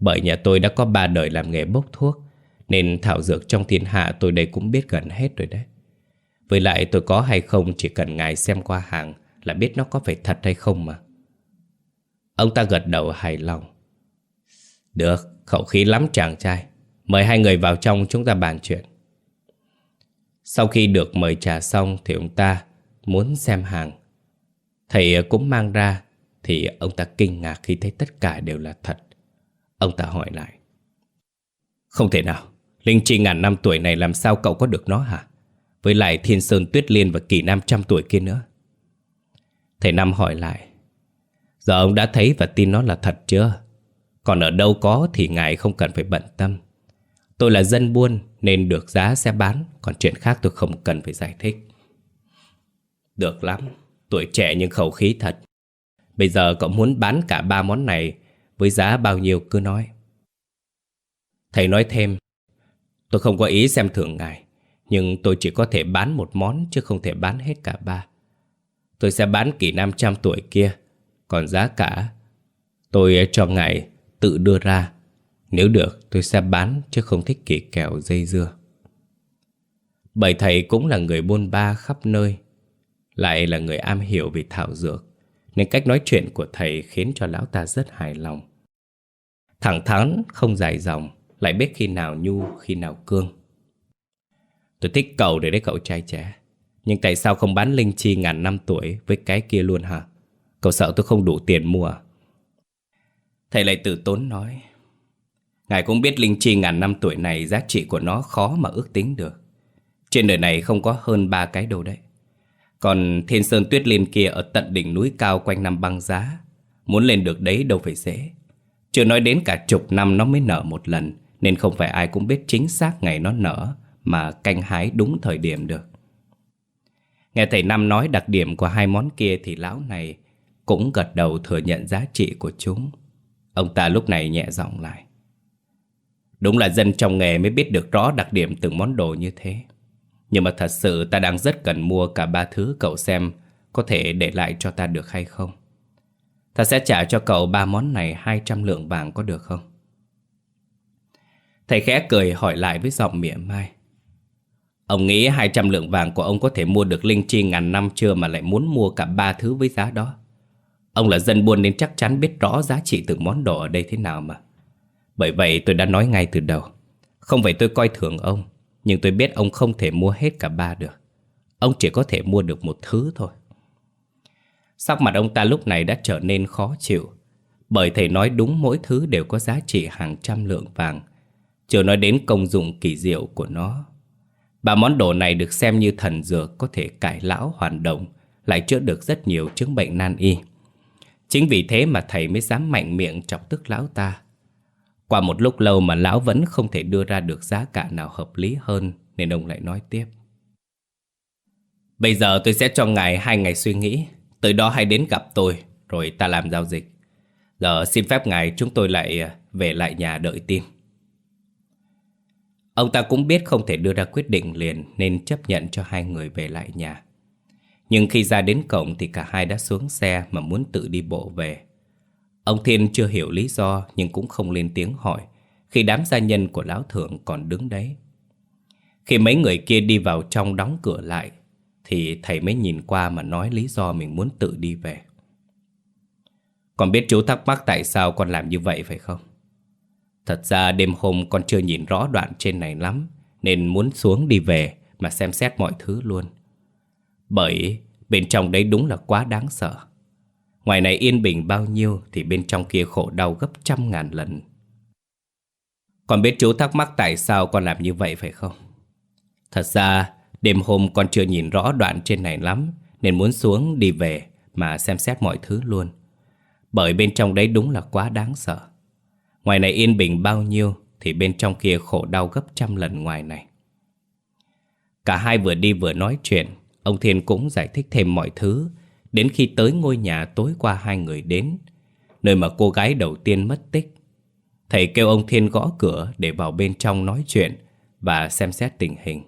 Bởi nhà tôi đã có ba đời làm nghề bốc thuốc Nên thảo dược trong thiên hạ tôi đây cũng biết gần hết rồi đấy. Với lại tôi có hay không chỉ cần ngài xem qua hàng Là biết nó có phải thật hay không mà. Ông ta gật đầu hài lòng. Được, khẩu khí lắm chàng trai. Mời hai người vào trong chúng ta bàn chuyện. Sau khi được mời trà xong Thì ông ta muốn xem hàng. Thầy cũng mang ra thì ông ta kinh ngạc khi thấy tất cả đều là thật. Ông ta hỏi lại. Không thể nào, Linh chi ngàn năm tuổi này làm sao cậu có được nó hả? Với lại Thiên Sơn Tuyết Liên và Kỳ Nam trăm tuổi kia nữa. Thầy Năm hỏi lại. Giờ ông đã thấy và tin nó là thật chưa? Còn ở đâu có thì ngài không cần phải bận tâm. Tôi là dân buôn nên được giá sẽ bán, Còn chuyện khác tôi không cần phải giải thích. Được lắm, Tuổi trẻ nhưng khẩu khí thật. Bây giờ cậu muốn bán cả ba món này, Với giá bao nhiêu cứ nói. Thầy nói thêm, Tôi không có ý xem thưởng ngài, Nhưng tôi chỉ có thể bán một món Chứ không thể bán hết cả ba. Tôi sẽ bán kỷ 500 tuổi kia, Còn giá cả Tôi cho ngài tự đưa ra. Nếu được, tôi sẽ bán Chứ không thích kỳ kẹo dây dưa. Bởi thầy cũng là người buôn ba khắp nơi, lại là người am hiểu về thảo dược. Nên cách nói chuyện của thầy khiến cho lão ta rất hài lòng. Thẳng thắn, không dài dòng Lại biết khi nào nhu, khi nào cương. Tôi thích cậu để đấy cậu trai trẻ Nhưng tại sao không bán linh chi ngàn năm tuổi Với cái kia luôn hả? Cậu sợ tôi không đủ tiền mua. À? Thầy lại từ tốn nói Ngài cũng biết linh chi ngàn năm tuổi này Giá trị của nó khó mà ước tính được. Trên đời này không có hơn ba cái đâu đấy còn thiên sơn tuyết liên kia ở tận đỉnh núi cao quanh năm băng giá, Muốn lên được đấy đâu phải dễ. Chưa nói đến cả chục năm nó mới nở một lần, Nên không phải ai cũng biết chính xác ngày nó nở Mà canh hái đúng thời điểm được. Nghe thầy Năm nói đặc điểm của hai món kia Thì lão này cũng gật đầu thừa nhận giá trị của chúng. Ông ta lúc này nhẹ giọng lại. Đúng là dân trong nghề mới biết được rõ đặc điểm từng món đồ như thế nhưng mà thật sự ta đang rất cần mua cả ba thứ cậu xem có thể để lại cho ta được hay không. Ta sẽ trả cho cậu ba món này 200 lượng vàng có được không? Thầy khẽ cười hỏi lại với giọng mỉa mai. Ông nghĩ 200 lượng vàng của ông có thể mua được linh chi ngàn năm chưa mà lại muốn mua cả ba thứ với giá đó. Ông là dân buôn nên chắc chắn biết rõ giá trị từng món đồ ở đây thế nào mà. Bởi vậy tôi đã nói ngay từ đầu. Không phải tôi coi thường ông, nhưng tôi biết ông không thể mua hết cả ba được. Ông chỉ có thể mua được một thứ thôi. Sắc mặt ông ta lúc này đã trở nên khó chịu, Bởi thầy nói đúng mỗi thứ đều có giá trị hàng trăm lượng vàng. Chưa nói đến công dụng kỳ diệu của nó. Ba món đồ này được xem như thần dược có thể cải lão hoàn động Lại chữa được rất nhiều chứng bệnh nan y. Chính vì thế mà thầy mới dám mạnh miệng chọc tức lão ta qua một lúc lâu mà lão vẫn không thể đưa ra được giá cả nào hợp lý hơn, Nên ông lại nói tiếp. Bây giờ tôi sẽ cho ngài hai ngày suy nghĩ, Tới đó hãy đến gặp tôi, Rồi ta làm giao dịch. Giờ xin phép ngài chúng tôi lại à, về lại nhà đợi tin. Ông ta cũng biết không thể đưa ra quyết định liền, Nên chấp nhận cho hai người về lại nhà. Nhưng khi ra đến cổng thì cả hai đã xuống xe mà muốn tự đi bộ về. Ông Thiên chưa hiểu lý do nhưng cũng không lên tiếng hỏi, khi đám gia nhân của lão thượng còn đứng đấy. Khi mấy người kia đi vào trong đóng cửa lại, thì thầy mới nhìn qua mà nói lý do mình muốn tự đi về. Con biết chú thắc mắc tại sao con làm như vậy phải không? Thật ra đêm hôm con chưa nhìn rõ đoạn trên này lắm, Nên muốn xuống đi về mà xem xét mọi thứ luôn Bởi bên trong đấy đúng là quá đáng sợ Ngoài này yên bình bao nhiêu thì bên trong kia khổ đau gấp trăm ngàn lần. Con biết chú thắc mắc tại sao con làm như vậy phải không? Thật ra, Đêm hôm con chưa nhìn rõ đoạn trên này lắm Nên muốn xuống đi về Mà xem xét mọi thứ luôn Bởi bên trong đấy đúng là quá đáng sợ Ngoài này yên bình bao nhiêu Thì bên trong kia khổ đau gấp trăm lần ngoài này Cả hai vừa đi vừa nói chuyện Ông Thiên cũng giải thích thêm mọi thứ Đến khi tới ngôi nhà tối qua hai người đến Nơi mà cô gái đầu tiên mất tích Thầy kêu ông Thiên gõ cửa để vào bên trong nói chuyện Và xem xét tình hình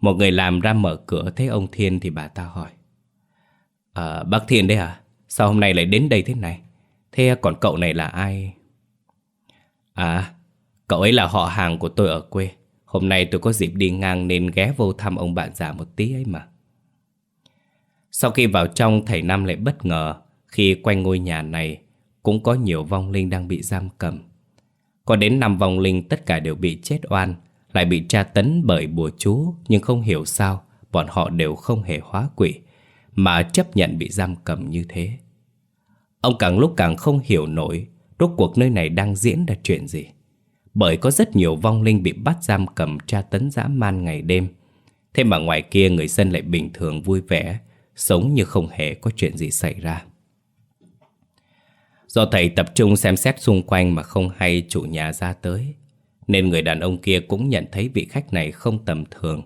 Một người làm ra mở cửa thấy ông Thiên thì bà ta hỏi à, Bác Thiên đấy à? Sao hôm nay lại đến đây thế này? Thế còn cậu này là ai? À, cậu ấy là họ hàng của tôi ở quê Hôm nay tôi có dịp đi ngang nên ghé vô thăm ông bạn già một tí ấy mà sau khi vào trong, thầy Năm lại bất ngờ Khi quanh ngôi nhà này cũng có nhiều vong linh đang bị giam cầm. Có đến năm vong linh tất cả đều bị chết oan, Lại bị tra tấn bởi bùa chú, Nhưng không hiểu sao Bọn họ đều không hề hóa quỷ Mà chấp nhận bị giam cầm như thế. Ông càng lúc càng không hiểu nổi Rốt cuộc nơi này đang diễn ra chuyện gì. Bởi có rất nhiều vong linh bị bắt giam cầm, tra tấn dã man ngày đêm. Thế mà ngoài kia người dân lại bình thường vui vẻ Sống như không hề có chuyện gì xảy ra. Do thầy tập trung xem xét xung quanh mà không hay chủ nhà ra tới Nên người đàn ông kia cũng nhận thấy vị khách này không tầm thường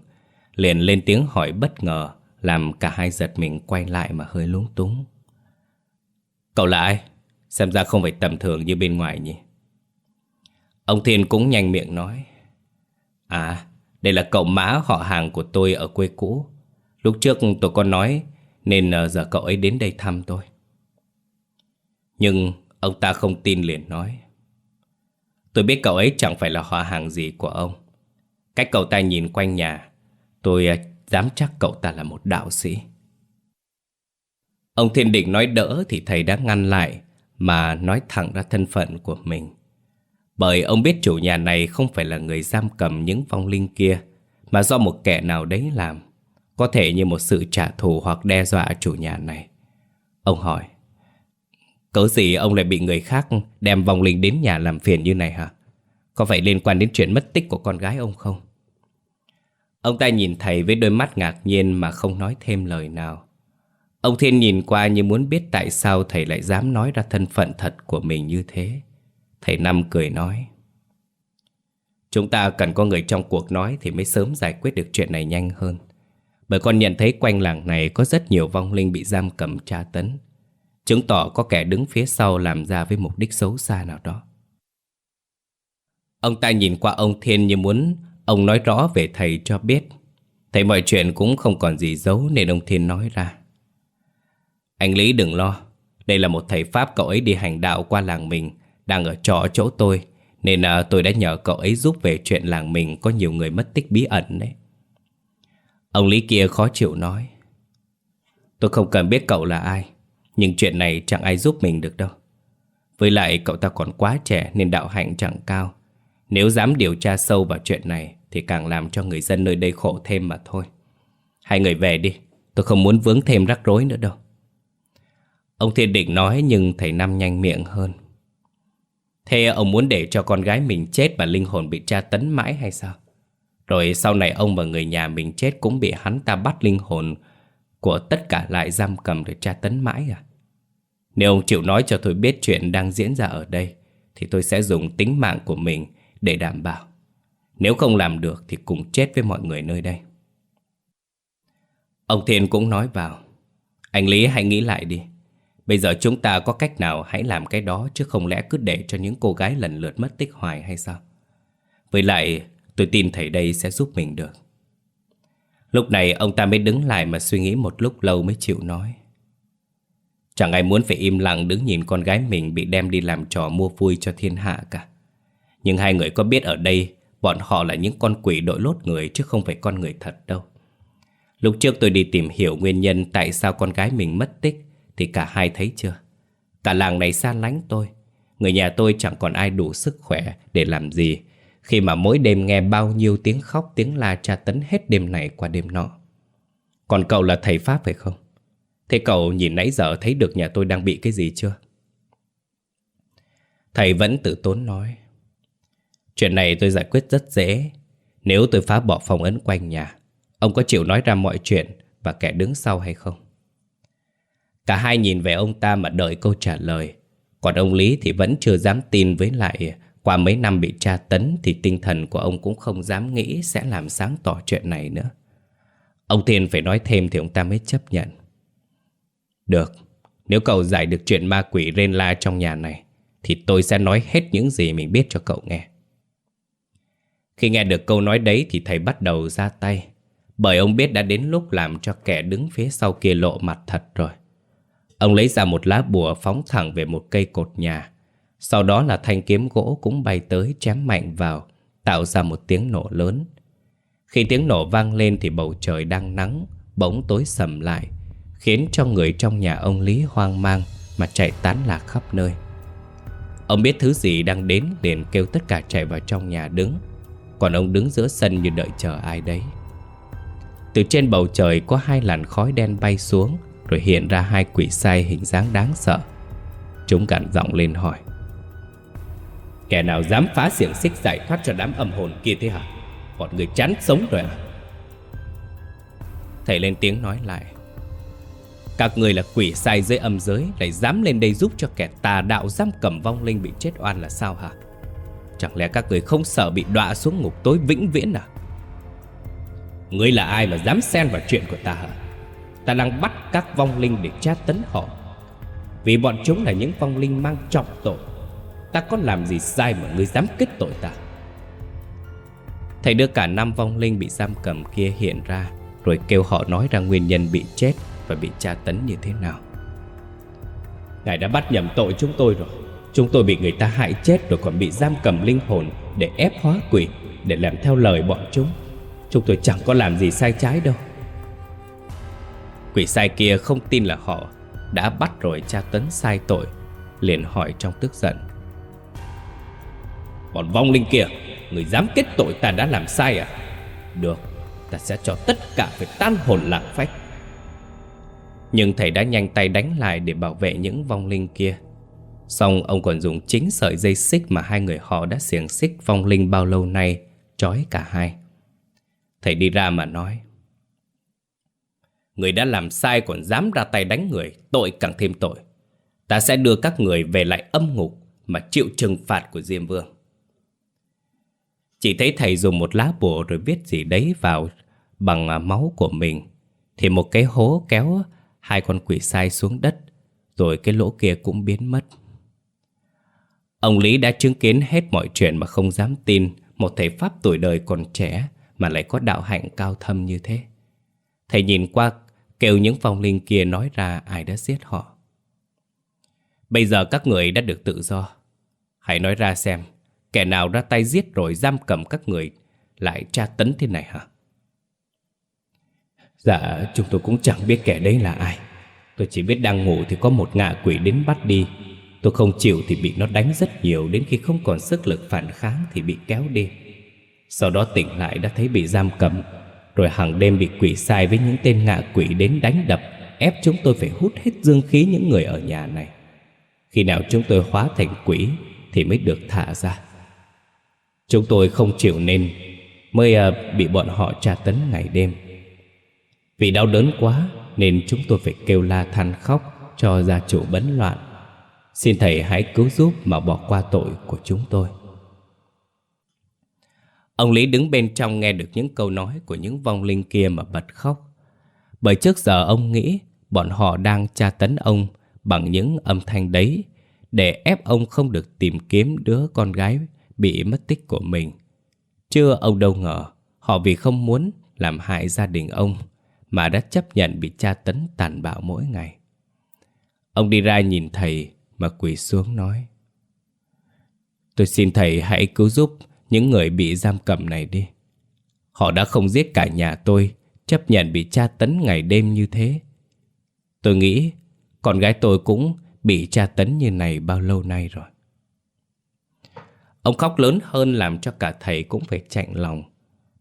Liền lên tiếng hỏi bất ngờ Làm cả hai giật mình quay lại mà hơi lúng túng. Cậu là ai? Xem ra không phải tầm thường như bên ngoài nhỉ. Ông Thiên cũng nhanh miệng nói À, đây là cậu má họ hàng của tôi ở quê cũ. Lúc trước tôi có nói nên ờ, giờ cậu ấy đến đây thăm tôi. Nhưng ông ta không tin liền nói Tôi biết cậu ấy chẳng phải là họ hàng gì của ông. Cách cậu ta nhìn quanh nhà Tôi ờ, dám chắc cậu ta là một đạo sĩ. Ông Thiên Định nói đỡ thì thầy đã ngăn lại mà nói thẳng ra thân phận của mình. Bởi ông biết chủ nhà này không phải là người giam cầm những vong linh kia, mà do một kẻ nào đấy làm, có thể như một sự trả thù hoặc đe dọa chủ nhà này. Ông hỏi, cớ gì ông lại bị người khác đem vòng linh đến nhà làm phiền như này hả? Có phải liên quan đến chuyện mất tích của con gái ông không? Ông ta nhìn thầy với đôi mắt ngạc nhiên mà không nói thêm lời nào. Ông Thiên nhìn qua như muốn biết tại sao thầy lại dám nói ra thân phận thật của mình như thế. Thầy Năm cười nói. Chúng ta cần có người trong cuộc nói thì mới sớm giải quyết được chuyện này nhanh hơn. Bởi con nhận thấy quanh làng này có rất nhiều vong linh bị giam cầm tra tấn. Chứng tỏ có kẻ đứng phía sau làm ra với mục đích xấu xa nào đó. Ông ta nhìn qua ông Thiên như muốn ông nói rõ về thầy cho biết. Thấy mọi chuyện cũng không còn gì giấu nên ông Thiên nói ra. Anh Lý đừng lo Đây là một thầy Pháp cậu ấy đi hành đạo qua làng mình Đang ở trọ chỗ tôi Nên à, tôi đã nhờ cậu ấy giúp về chuyện làng mình Có nhiều người mất tích bí ẩn đấy Ông Lý kia khó chịu nói. Tôi không cần biết cậu là ai, Nhưng chuyện này chẳng ai giúp mình được đâu. Với lại cậu ta còn quá trẻ Nên đạo hạnh chẳng cao. Nếu dám điều tra sâu vào chuyện này Thì càng làm cho người dân nơi đây khổ thêm mà thôi. Hai người về đi, Tôi không muốn vướng thêm rắc rối nữa đâu. Ông Thiên định nói nhưng thầy Năm nhanh miệng hơn. Thế ông muốn để cho con gái mình chết và linh hồn bị tra tấn mãi hay sao? Rồi sau này ông và người nhà mình chết cũng bị hắn ta bắt linh hồn của tất cả lại giam cầm để tra tấn mãi à? Nếu ông chịu nói cho tôi biết chuyện đang diễn ra ở đây thì tôi sẽ dùng tính mạng của mình để đảm bảo. Nếu không làm được thì cùng chết với mọi người nơi đây. Ông Thiên cũng nói vào Anh Lý hãy nghĩ lại đi Bây giờ chúng ta có cách nào hãy làm cái đó chứ không lẽ cứ để cho những cô gái lần lượt mất tích hoài hay sao? Với lại, tôi tin thầy đây sẽ giúp mình được. Lúc này ông ta mới đứng lại mà suy nghĩ một lúc lâu mới chịu nói. Chẳng ai muốn phải im lặng đứng nhìn con gái mình bị đem đi làm trò mua vui cho thiên hạ cả. Nhưng hai người có biết ở đây bọn họ là những con quỷ đội lốt người chứ không phải con người thật đâu. Lúc trước tôi đi tìm hiểu nguyên nhân tại sao con gái mình mất tích thì cả hai thấy chưa Cả làng này xa lánh tôi Người nhà tôi chẳng còn ai đủ sức khỏe để làm gì khi mà mỗi đêm nghe bao nhiêu tiếng khóc, tiếng la tra tấn hết đêm này qua đêm nọ Còn cậu là thầy Pháp phải không? Thế cậu nhìn nãy giờ thấy được nhà tôi đang bị cái gì chưa? Thầy vẫn tự tốn nói, Chuyện này tôi giải quyết rất dễ Nếu tôi phá bỏ phòng ấn quanh nhà, Ông có chịu nói ra mọi chuyện Và kẻ đứng sau hay không Cả hai nhìn về ông ta mà đợi câu trả lời Còn ông Lý thì vẫn chưa dám tin với lại qua mấy năm bị tra tấn Thì tinh thần của ông cũng không dám nghĩ Sẽ làm sáng tỏ chuyện này nữa. Ông Thiên phải nói thêm Thì ông ta mới chấp nhận. Được, Nếu cậu giải được chuyện ma quỷ rên la trong nhà này, Thì tôi sẽ nói hết những gì mình biết cho cậu nghe. Khi nghe được câu nói đấy Thì thầy bắt đầu ra tay, Bởi ông biết đã đến lúc làm cho kẻ đứng phía sau kia lộ mặt thật rồi. Ông lấy ra một lá bùa phóng thẳng về một cây cột nhà. Sau đó là thanh kiếm gỗ cũng bay tới chém mạnh vào, tạo ra một tiếng nổ lớn. Khi tiếng nổ vang lên thì bầu trời đang nắng, bỗng tối sầm lại, khiến cho người trong nhà ông Lý hoang mang mà chạy tán lạc khắp nơi. Ông biết thứ gì đang đến liền kêu tất cả chạy vào trong nhà đứng, còn ông đứng giữa sân như đợi chờ ai đấy. Từ trên bầu trời có hai làn khói đen bay xuống, rồi hiện ra hai quỷ sai hình dáng đáng sợ Chúng gằn giọng lên hỏi Kẻ nào dám phá xiềng xích giải thoát cho đám âm hồn kia thế hả? Bọn người chán sống rồi à? Thầy lên tiếng nói lại. Các người là quỷ sai dưới âm giới, Lại dám lên đây giúp cho kẻ tà đạo giam cầm vong linh bị chết oan là sao hả? Chẳng lẽ các người không sợ bị đọa xuống ngục tối vĩnh viễn à? Ngươi là ai mà dám xen vào chuyện của ta hả? Ta đang bắt các vong linh để tra tấn họ. Vì bọn chúng là những vong linh mang trọng tội. Ta có làm gì sai mà ngươi dám kết tội ta? Thầy đưa cả năm vong linh bị giam cầm kia hiện ra, Rồi kêu họ nói ra nguyên nhân bị chết Và bị tra tấn như thế nào. Ngài đã bắt nhầm tội chúng tôi rồi. Chúng tôi bị người ta hại chết Rồi còn bị giam cầm linh hồn Để ép hóa quỷ, Để làm theo lời bọn chúng. Chúng tôi chẳng có làm gì sai trái đâu. Quỷ sai kia không tin là họ đã bắt rồi tra tấn sai tội, Liền hỏi trong tức giận. Bọn vong linh kia, Người dám kết tội ta đã làm sai à? Được, Ta sẽ cho tất cả phải tan hồn lạc phách. Nhưng thầy đã nhanh tay đánh lại Để bảo vệ những vong linh kia. Xong, ông còn dùng chính sợi dây xích Mà hai người họ đã xiềng xích vong linh bao lâu nay, trói cả hai. Thầy đi ra mà nói, Người đã làm sai còn dám ra tay đánh người, Tội càng thêm tội. Ta sẽ đưa các người về lại âm ngục Mà chịu trừng phạt của Diêm Vương. Chỉ thấy thầy dùng một lá bùa Rồi viết gì đấy vào Bằng à, máu của mình. Thì một cái hố kéo Hai con quỷ sai xuống đất, Rồi cái lỗ kia cũng biến mất. Ông Lý đã chứng kiến hết mọi chuyện Mà không dám tin Một thầy Pháp tuổi đời còn trẻ Mà lại có đạo hạnh cao thâm như thế. Thầy nhìn qua, Kêu những vong linh kia nói ra ai đã giết họ. Bây giờ các người đã được tự do. Hãy nói ra xem Kẻ nào ra tay giết rồi giam cầm các người, Lại tra tấn thế này hả? Dạ chúng tôi cũng chẳng biết kẻ đấy là ai. Tôi chỉ biết đang ngủ thì có một ngạ quỷ đến bắt đi. Tôi không chịu thì bị nó đánh rất nhiều, Đến khi không còn sức lực phản kháng thì bị kéo đi. Sau đó tỉnh lại đã thấy bị giam cầm, rồi hàng đêm bị quỷ sai với những tên ngạ quỷ đến đánh đập, Ép chúng tôi phải hút hết dương khí những người ở nhà này. Khi nào chúng tôi hóa thành quỷ Thì mới được thả ra. Chúng tôi không chịu nên Mới à, bị bọn họ tra tấn ngày đêm. Vì đau đớn quá Nên chúng tôi phải kêu la than khóc Cho gia chủ bấn loạn. Xin thầy hãy cứu giúp mà bỏ qua tội của chúng tôi. Ông Lý đứng bên trong nghe được những câu nói của những vong linh kia mà bật khóc. Bởi trước giờ ông nghĩ bọn họ đang tra tấn ông bằng những âm thanh đấy để ép ông không được tìm kiếm đứa con gái bị mất tích của mình. Chưa ông đâu ngờ họ vì không muốn làm hại gia đình ông mà đã chấp nhận bị tra tấn tàn bạo mỗi ngày. Ông đi ra nhìn thầy mà quỳ xuống nói Tôi xin thầy hãy cứu giúp những người bị giam cầm này đi. Họ đã không giết cả nhà tôi, chấp nhận bị tra tấn ngày đêm như thế. Tôi nghĩ con gái tôi cũng bị tra tấn như này bao lâu nay rồi. Ông khóc lớn hơn làm cho cả thầy cũng phải chạnh lòng.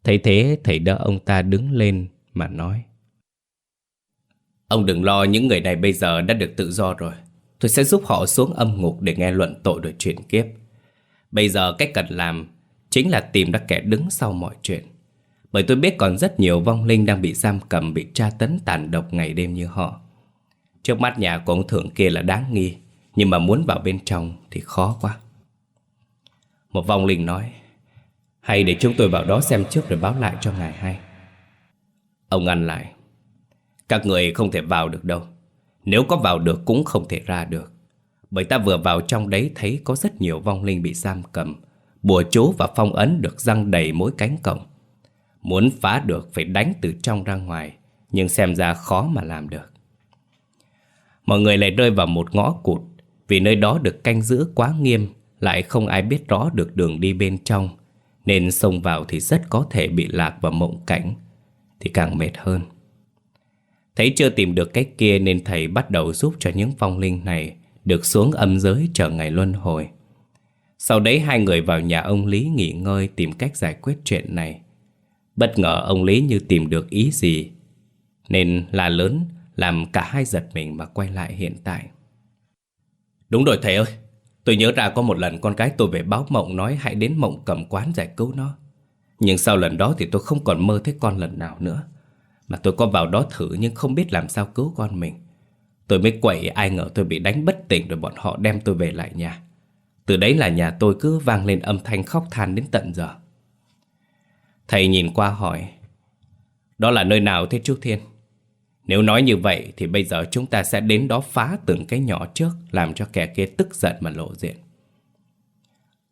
Thấy thế, thầy đỡ ông ta đứng lên mà nói. Ông đừng lo, những người này bây giờ đã được tự do rồi. Tôi sẽ giúp họ xuống âm ngục để nghe luận tội rồi chuyển kiếp. Bây giờ cách cần làm chính là tìm ra kẻ đứng sau mọi chuyện. Bởi tôi biết còn rất nhiều vong linh đang bị giam cầm, Bị tra tấn tàn độc ngày đêm như họ Trước mắt nhà của ông thượng kia là đáng nghi, Nhưng mà muốn vào bên trong thì khó quá một vong linh nói, Hay để chúng tôi vào đó xem trước rồi báo lại cho ngài hay. Ông ngăn lại, Các người không thể vào được đâu. Nếu có vào được cũng không thể ra được. Bởi ta vừa vào trong đấy thấy có rất nhiều vong linh bị giam cầm. Bùa chú và phong ấn được răng đầy mỗi cánh cổng. Muốn phá được phải đánh từ trong ra ngoài, Nhưng xem ra khó mà làm được. Mọi người lại rơi vào một ngõ cụt, Vì nơi đó được canh giữ quá nghiêm lại không ai biết rõ được đường đi bên trong, Nên xông vào thì rất có thể bị lạc vào mộng cảnh, Thì càng mệt hơn. Thấy chưa tìm được cách kia nên thầy bắt đầu giúp cho những phong linh này Được xuống âm giới chờ ngày luân hồi. Sau đấy hai người vào nhà ông Lý nghỉ ngơi tìm cách giải quyết chuyện này. Bất ngờ ông Lý như tìm được ý gì, Nên là lớn, làm cả hai giật mình mà quay lại hiện tại. Đúng rồi thầy ơi Tôi nhớ ra có một lần con gái tôi về báo mộng nói hãy đến mộng cầm quán giải cứu nó. Nhưng sau lần đó thì tôi không còn mơ thấy con lần nào nữa. Mà tôi có vào đó thử nhưng không biết làm sao cứu con mình. Tôi mới quậy, ai ngờ tôi bị đánh bất tỉnh rồi bọn họ đem tôi về lại nhà. Từ đấy là nhà tôi cứ vang lên âm thanh khóc than đến tận giờ. Thầy nhìn qua hỏi, Đó là nơi nào thế chú Thiên? Nếu nói như vậy thì bây giờ chúng ta sẽ đến đó phá từng cái nhỏ trước, Làm cho kẻ kia tức giận mà lộ diện.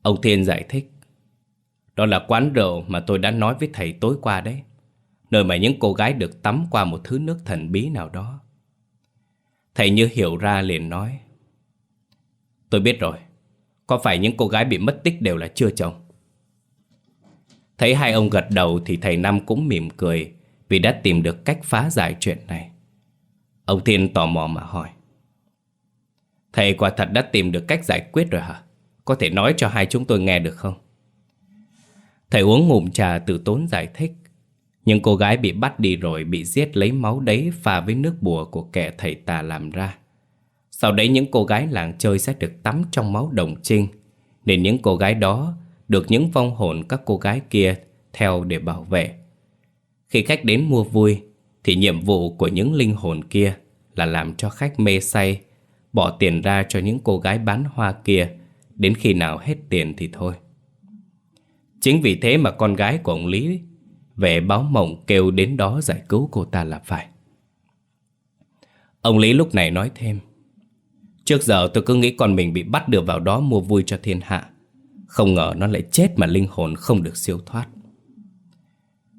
Ông Thiên giải thích, Đó là quán rượu mà tôi đã nói với thầy tối qua đấy, Nơi mà những cô gái được tắm qua một thứ nước thần bí nào đó. Thầy như hiểu ra liền nói, Tôi biết rồi, Có phải những cô gái bị mất tích đều là chưa chồng? Thấy hai ông gật đầu thì thầy Năm cũng mỉm cười vì đã tìm được cách phá giải chuyện này. Ông Thiên tò mò mà hỏi. Thầy quả thật đã tìm được cách giải quyết rồi hả? Có thể nói cho hai chúng tôi nghe được không? Thầy uống ngụm trà từ tốn giải thích. Nhưng cô gái bị bắt đi rồi, bị giết lấy máu đấy pha với nước bùa của kẻ thầy tà làm ra. Sau đấy những cô gái làng chơi sẽ được tắm trong máu đồng trinh. Nên những cô gái đó được những vong hồn các cô gái kia theo để bảo vệ. Khi khách đến mua vui thì nhiệm vụ của những linh hồn kia là làm cho khách mê say, bỏ tiền ra cho những cô gái bán hoa kia, đến khi nào hết tiền thì thôi. Chính vì thế mà con gái của ông Lý về báo mộng kêu đến đó giải cứu cô ta là phải. Ông Lý lúc này nói thêm, Trước giờ tôi cứ nghĩ con mình bị bắt được vào đó mua vui cho thiên hạ. Không ngờ nó lại chết mà linh hồn không được siêu thoát.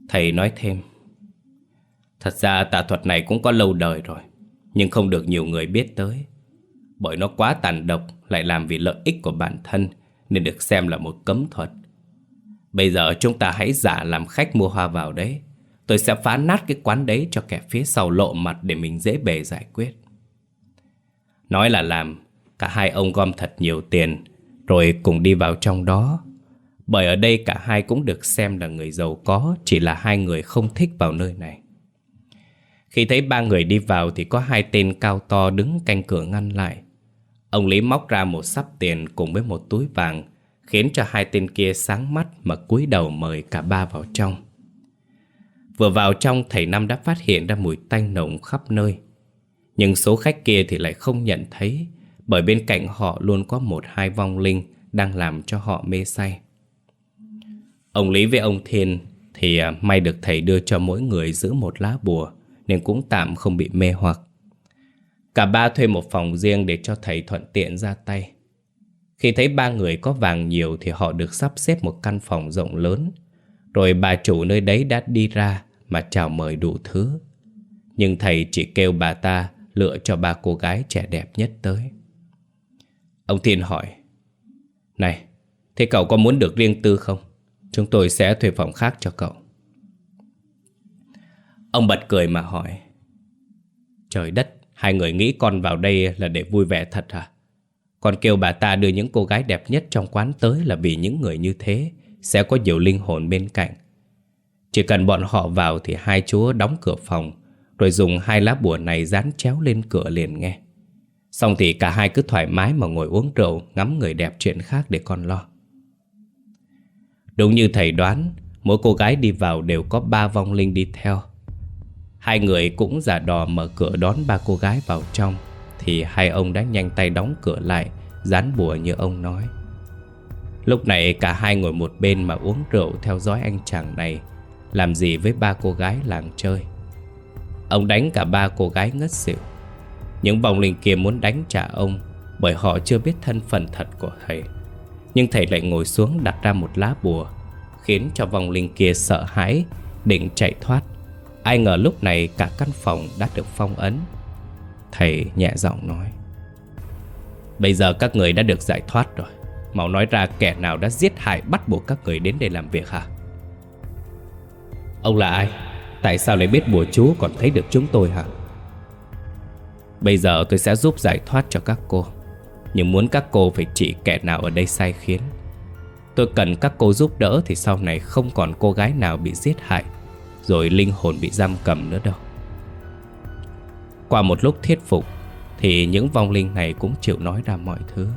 Thầy nói thêm. Thật ra tà thuật này cũng có lâu đời rồi, Nhưng không được nhiều người biết tới. Bởi nó quá tàn độc, Lại làm vì lợi ích của bản thân, Nên được xem là một cấm thuật. Bây giờ chúng ta hãy giả làm khách mua hoa vào đấy. Tôi sẽ phá nát cái quán đấy cho kẻ phía sau lộ mặt để mình dễ bề giải quyết. Nói là làm, Cả hai ông gom thật nhiều tiền, Rồi cùng đi vào trong đó bởi ở đây cả hai cũng được xem là người giàu có, Chỉ là hai người không thích vào nơi này. Khi thấy ba người đi vào Thì có hai tên cao to đứng canh cửa ngăn lại. Ông Lý móc ra một sắp tiền cùng với một túi vàng, Khiến cho hai tên kia sáng mắt Mà cúi đầu mời cả ba vào trong. Vừa vào trong, thầy Năm đã phát hiện ra mùi tanh nồng khắp nơi. Nhưng số khách kia thì lại không nhận thấy, Bởi bên cạnh họ luôn có một hai vong linh Đang làm cho họ mê say. Ông Lý với ông Thiên thì à, may được thầy đưa cho mỗi người giữ một lá bùa nên cũng tạm không bị mê hoặc. Cả ba thuê một phòng riêng để cho thầy thuận tiện ra tay. Khi thấy ba người có vàng nhiều thì họ được sắp xếp một căn phòng rộng lớn. Rồi bà chủ nơi đấy đã đi ra mà chào mời đủ thứ. Nhưng thầy chỉ kêu bà ta lựa cho ba cô gái trẻ đẹp nhất tới. Ông Thiên hỏi Này, thế cậu có muốn được riêng tư không? Chúng tôi sẽ thuê phòng khác cho cậu. Ông bật cười mà hỏi, Trời đất, Hai người nghĩ con vào đây là để vui vẻ thật hả? Con kêu bà ta đưa những cô gái đẹp nhất trong quán tới Là vì những người như thế Sẽ có nhiều linh hồn bên cạnh. Chỉ cần bọn họ vào Thì hai chúa đóng cửa phòng, Rồi dùng hai lá bùa này dán chéo lên cửa liền nghe. Xong thì cả hai cứ thoải mái mà ngồi uống rượu, Ngắm người đẹp chuyện khác để con lo. Đúng như thầy đoán, Mỗi cô gái đi vào đều có ba vong linh đi theo. Hai người cũng giả đò mở cửa đón ba cô gái vào trong Thì hai ông đã nhanh tay đóng cửa lại Dán bùa như ông nói. Lúc này cả hai ngồi một bên mà uống rượu theo dõi anh chàng này Làm gì với ba cô gái làng chơi. Ông đánh cả ba cô gái ngất xỉu. Những vòng linh kia muốn đánh trả ông Bởi họ chưa biết thân phận thật của thầy. Nhưng thầy lại ngồi xuống đặt ra một lá bùa, Khiến cho vòng linh kia sợ hãi, Định chạy thoát. Ai ngờ lúc này cả căn phòng đã được phong ấn. Thầy nhẹ giọng nói, Bây giờ các người đã được giải thoát rồi. Mau nói ra kẻ nào đã giết hại bắt buộc các người đến đây làm việc hả? Ông là ai? Tại sao lại biết bùa chú còn thấy được chúng tôi hả? Bây giờ tôi sẽ giúp giải thoát cho các cô. Nhưng muốn các cô phải chỉ kẻ nào ở đây sai khiến. Tôi cần các cô giúp đỡ Thì sau này không còn cô gái nào bị giết hại, Rồi linh hồn bị giam cầm nữa đâu. Qua một lúc thuyết phục, Thì những vong linh này cũng chịu nói ra mọi thứ.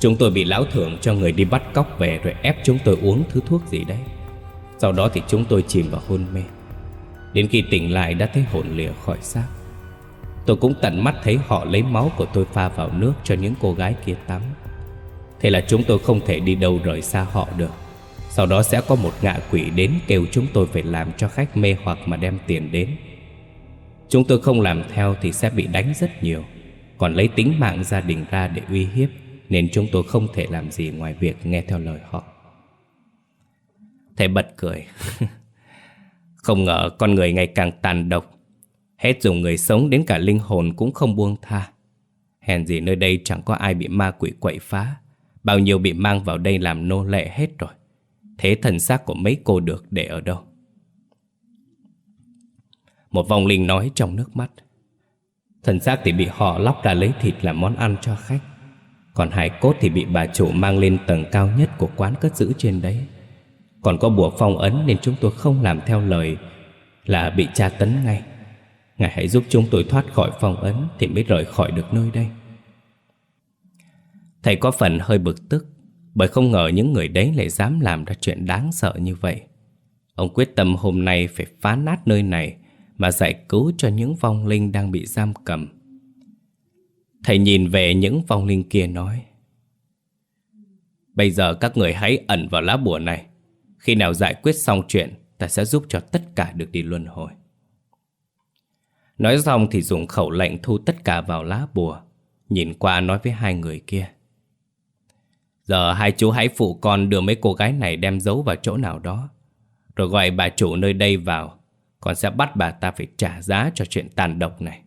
Chúng tôi bị lão thượng cho người đi bắt cóc về Rồi ép chúng tôi uống thứ thuốc gì đấy. Sau đó thì chúng tôi chìm vào hôn mê. Đến khi tỉnh lại đã thấy hồn lìa khỏi xác. Tôi cũng tận mắt thấy họ lấy máu của tôi pha vào nước cho những cô gái kia tắm. Thế là chúng tôi không thể đi đâu rời xa họ được. Sau đó sẽ có một ngạ quỷ đến kêu chúng tôi phải làm cho khách mê hoặc mà đem tiền đến. Chúng tôi không làm theo thì sẽ bị đánh rất nhiều. Còn lấy tính mạng gia đình ra để uy hiếp, Nên chúng tôi không thể làm gì ngoài việc nghe theo lời họ. Thầy bật cười. *laughs* Không ngờ con người ngày càng tàn độc Hết dùng người sống đến cả linh hồn cũng không buông tha. Hèn gì nơi đây chẳng có ai bị ma quỷ quậy phá. Bao nhiêu bị mang vào đây làm nô lệ hết rồi. Thế thần xác của mấy cô được để ở đâu? Một vòng linh nói trong nước mắt. Thần xác thì bị họ lóc ra lấy thịt làm món ăn cho khách. Còn hải cốt thì bị bà chủ mang lên tầng cao nhất của quán cất giữ trên đấy. Còn có bùa phong ấn nên chúng tôi không làm theo lời Là bị tra tấn ngay. Ngài hãy giúp chúng tôi thoát khỏi phong ấn Thì mới rời khỏi được nơi đây. Thầy có phần hơi bực tức, Bởi không ngờ những người đấy lại dám làm ra chuyện đáng sợ như vậy. Ông quyết tâm hôm nay phải phá nát nơi này Mà giải cứu cho những vong linh đang bị giam cầm. Thầy nhìn về những vong linh kia nói, Bây giờ các người hãy ẩn vào lá bùa này. Khi nào giải quyết xong chuyện, Ta sẽ giúp cho tất cả được đi luân hồi. Nói xong thì dùng khẩu lệnh thu tất cả vào lá bùa, Nhìn qua nói với hai người kia. Giờ hai chú hãy phụ con đưa mấy cô gái này đem giấu vào chỗ nào đó, Rồi gọi bà chủ nơi đây vào. Con sẽ bắt bà ta phải trả giá cho chuyện tàn độc này.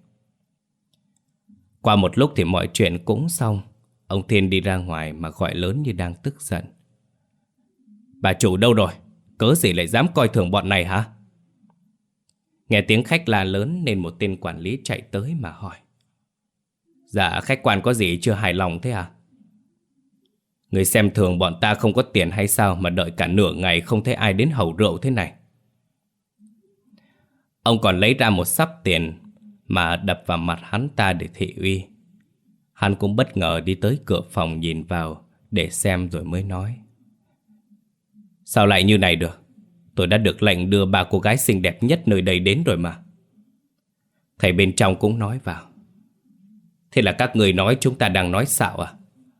Qua một lúc thì mọi chuyện cũng xong. Ông Thiên đi ra ngoài mà gọi lớn như đang tức giận. Bà chủ đâu rồi? Cớ gì lại dám coi thường bọn này hả? Nghe tiếng khách la lớn nên một tên quản lý chạy tới mà hỏi Dạ khách quan có gì chưa hài lòng thế à? Người xem thường bọn ta không có tiền hay sao mà đợi cả nửa ngày không thấy ai đến hầu rượu thế này. Ông còn lấy ra một sắp tiền mà đập vào mặt hắn ta để thị uy. Hắn cũng bất ngờ đi tới cửa phòng nhìn vào để xem rồi mới nói. Sao lại như này được? Tôi đã được lệnh đưa ba cô gái xinh đẹp nhất nơi đây đến rồi mà. Thầy bên trong cũng nói vào. Thế là các người nói chúng ta đang nói xạo à?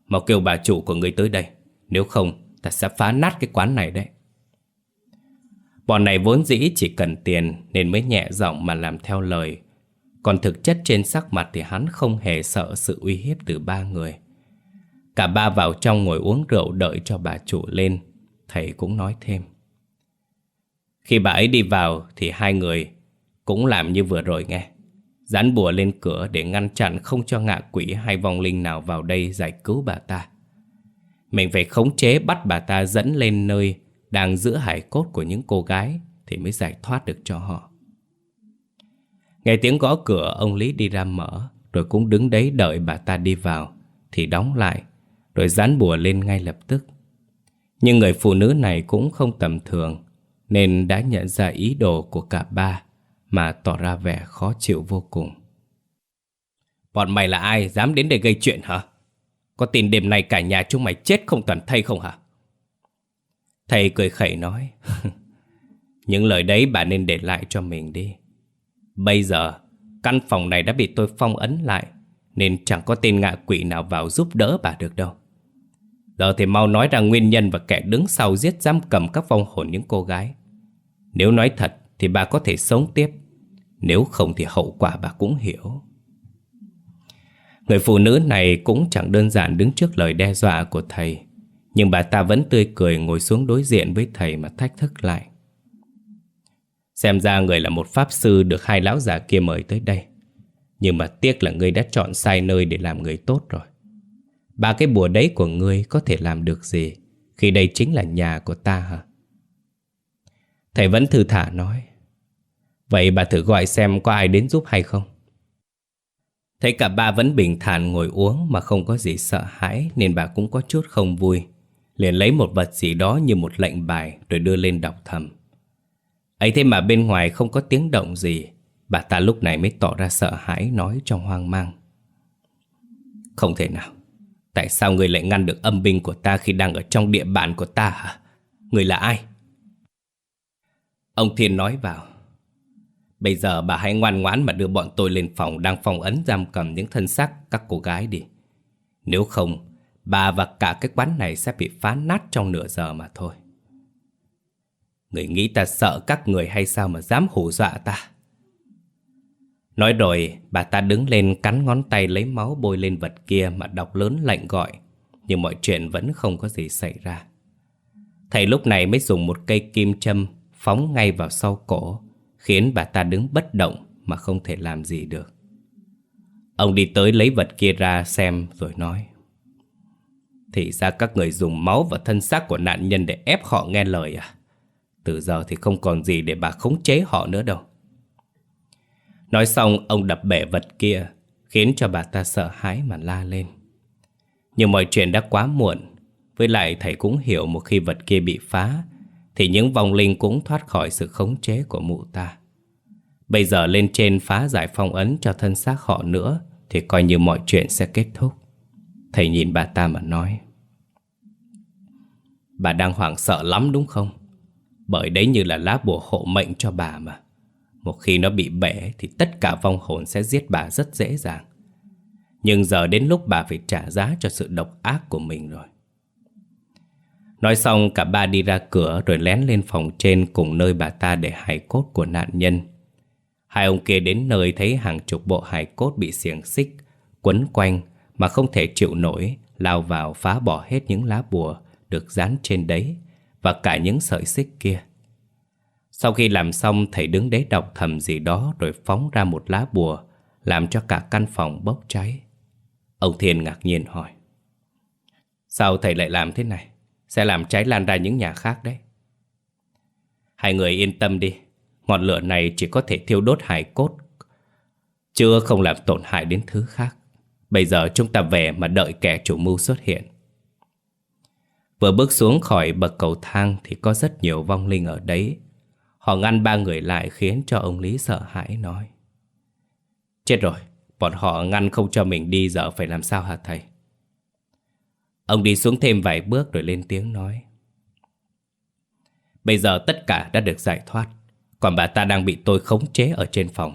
Mau kêu bà chủ của người tới đây Nếu không, ta sẽ phá nát cái quán này đấy Bọn này vốn dĩ chỉ cần tiền Nên mới nhẹ giọng mà làm theo lời Còn thực chất trên sắc mặt Thì hắn không hề sợ sự uy hiếp từ ba người Cả ba vào trong ngồi uống rượu Đợi cho bà chủ lên Thầy cũng nói thêm khi bà ấy đi vào Thì hai người cũng làm như vừa rồi nghe dán bùa lên cửa để ngăn chặn không cho ngạ quỷ hay vong linh nào vào đây giải cứu bà ta. Mình phải khống chế bắt bà ta dẫn lên nơi đang giữ hải cốt của những cô gái thì mới giải thoát được cho họ. Nghe tiếng gõ cửa, ông Lý đi ra mở, rồi cũng đứng đấy đợi bà ta đi vào, thì đóng lại, rồi dán bùa lên ngay lập tức. Nhưng người phụ nữ này cũng không tầm thường nên đã nhận ra ý đồ của cả ba, mà tỏ ra vẻ khó chịu vô cùng. Bọn mày là ai, dám đến đây gây chuyện hả? Có tin đêm nay cả nhà chúng mày chết không toàn thay không hả? Thầy cười khẩy nói, *laughs* Những lời đấy bà nên để lại cho mình đi Bây giờ, Căn phòng này đã bị tôi phong ấn lại, Nên chẳng có tên ngạ quỷ nào vào giúp đỡ bà được đâu Giờ thì mau nói ra nguyên nhân và kẻ đứng sau giết giam cầm các vong hồn những cô gái nếu nói thật thì bà có thể sống tiếp. Nếu không thì hậu quả bà cũng hiểu. Người phụ nữ này cũng chẳng đơn giản đứng trước lời đe dọa của thầy, Nhưng bà ta vẫn tươi cười ngồi xuống đối diện với thầy mà thách thức lại. Xem ra người là một pháp sư được hai lão già kia mời tới đây, Nhưng mà tiếc là ngươi đã chọn sai nơi để làm người tốt rồi. Ba cái bùa đấy của ngươi có thể làm được gì Khi đây chính là nhà của ta hả? Thầy vẫn thư thả nói Vậy bà thử gọi xem có ai đến giúp hay không Thấy cả ba vẫn bình thản ngồi uống mà không có gì sợ hãi nên bà cũng có chút không vui. Liền lấy một vật gì đó như một lệnh bài rồi đưa lên đọc thầm. ấy thế mà bên ngoài không có tiếng động gì, bà ta lúc này mới tỏ ra sợ hãi nói trong hoang mang. Không thể nào, tại sao người lại ngăn được âm binh của ta khi đang ở trong địa bàn của ta hả? Người là ai? Ông Thiên nói vào. Bây giờ bà hãy ngoan ngoãn mà đưa bọn tôi lên phòng đang phong ấn giam cầm những thân xác các cô gái đi. Nếu không, bà và cả cái quán này sẽ bị phá nát trong nửa giờ mà thôi. Người nghĩ ta sợ các người hay sao mà dám hù dọa ta? Nói rồi, bà ta đứng lên cắn ngón tay lấy máu bôi lên vật kia mà đọc lớn lệnh gọi. Nhưng mọi chuyện vẫn không có gì xảy ra. Thầy lúc này mới dùng một cây kim châm phóng ngay vào sau cổ, khiến bà ta đứng bất động mà không thể làm gì được. Ông đi tới lấy vật kia ra xem rồi nói. Thì ra các người dùng máu và thân xác của nạn nhân để ép họ nghe lời à? Từ giờ thì không còn gì để bà khống chế họ nữa đâu. Nói xong, ông đập bể vật kia, khiến cho bà ta sợ hãi mà la lên. Nhưng mọi chuyện đã quá muộn. Với lại thầy cũng hiểu một khi vật kia bị phá thì những vong linh cũng thoát khỏi sự khống chế của mụ ta. Bây giờ lên trên phá giải phong ấn cho thân xác họ nữa, thì coi như mọi chuyện sẽ kết thúc. Thầy nhìn bà ta mà nói. Bà đang hoảng sợ lắm đúng không? Bởi đấy như là lá bùa hộ mệnh cho bà mà. Một khi nó bị bể thì tất cả vong hồn sẽ giết bà rất dễ dàng. Nhưng giờ đến lúc bà phải trả giá cho sự độc ác của mình rồi. Nói xong cả ba đi ra cửa rồi lén lên phòng trên cùng nơi bà ta để hài cốt của nạn nhân. Hai ông kia đến nơi thấy hàng chục bộ hài cốt bị xiềng xích, quấn quanh mà không thể chịu nổi, lao vào phá bỏ hết những lá bùa được dán trên đấy và cả những sợi xích kia. Sau khi làm xong thầy đứng đấy đọc thầm gì đó rồi phóng ra một lá bùa làm cho cả căn phòng bốc cháy. Ông Thiên ngạc nhiên hỏi Sao thầy lại làm thế này? Sẽ làm cháy lan ra những nhà khác đấy. Hai người yên tâm đi, Ngọn lửa này chỉ có thể thiêu đốt hài cốt Chưa không làm tổn hại đến thứ khác. Bây giờ chúng ta về mà đợi kẻ chủ mưu xuất hiện. Vừa bước xuống khỏi bậc cầu thang Thì có rất nhiều vong linh ở đấy. Họ ngăn ba người lại khiến cho ông Lý sợ hãi nói, Chết rồi, Bọn họ ngăn không cho mình đi, giờ phải làm sao hả thầy? Ông đi xuống thêm vài bước rồi lên tiếng nói. Bây giờ tất cả đã được giải thoát. Còn bà ta đang bị tôi khống chế ở trên phòng.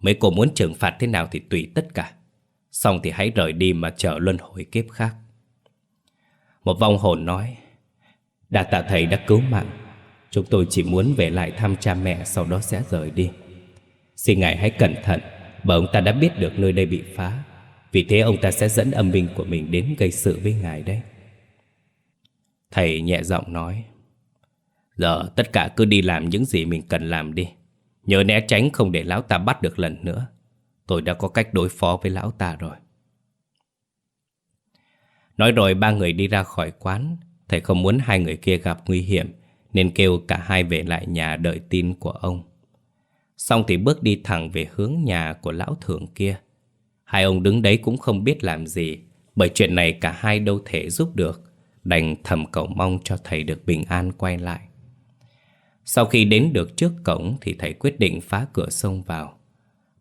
Mấy cô muốn trừng phạt thế nào thì tùy tất cả. Xong thì hãy rời đi mà chờ luân hồi kiếp khác. Một vong hồn nói. Đà tạ thầy đã cứu mạng. Chúng tôi chỉ muốn về lại thăm cha mẹ, sau đó sẽ rời đi. Xin ngài hãy cẩn thận, bởi ông ta đã biết được nơi đây bị phá vì thế ông ta sẽ dẫn âm binh của mình đến gây sự với ngài đấy. Thầy nhẹ giọng nói, Giờ tất cả cứ đi làm những gì mình cần làm đi. Nhớ né tránh không để lão ta bắt được lần nữa. Tôi đã có cách đối phó với lão ta rồi. Nói rồi ba người đi ra khỏi quán. Thầy không muốn hai người kia gặp nguy hiểm, Nên kêu cả hai về lại nhà đợi tin của ông. Xong thì bước đi thẳng về hướng nhà của lão thượng kia. Hai ông đứng đấy cũng không biết làm gì, Bởi chuyện này cả hai đâu thể giúp được, Đành thầm cầu mong cho thầy được bình an quay lại. Sau khi đến được trước cổng Thì thầy quyết định phá cửa sông vào.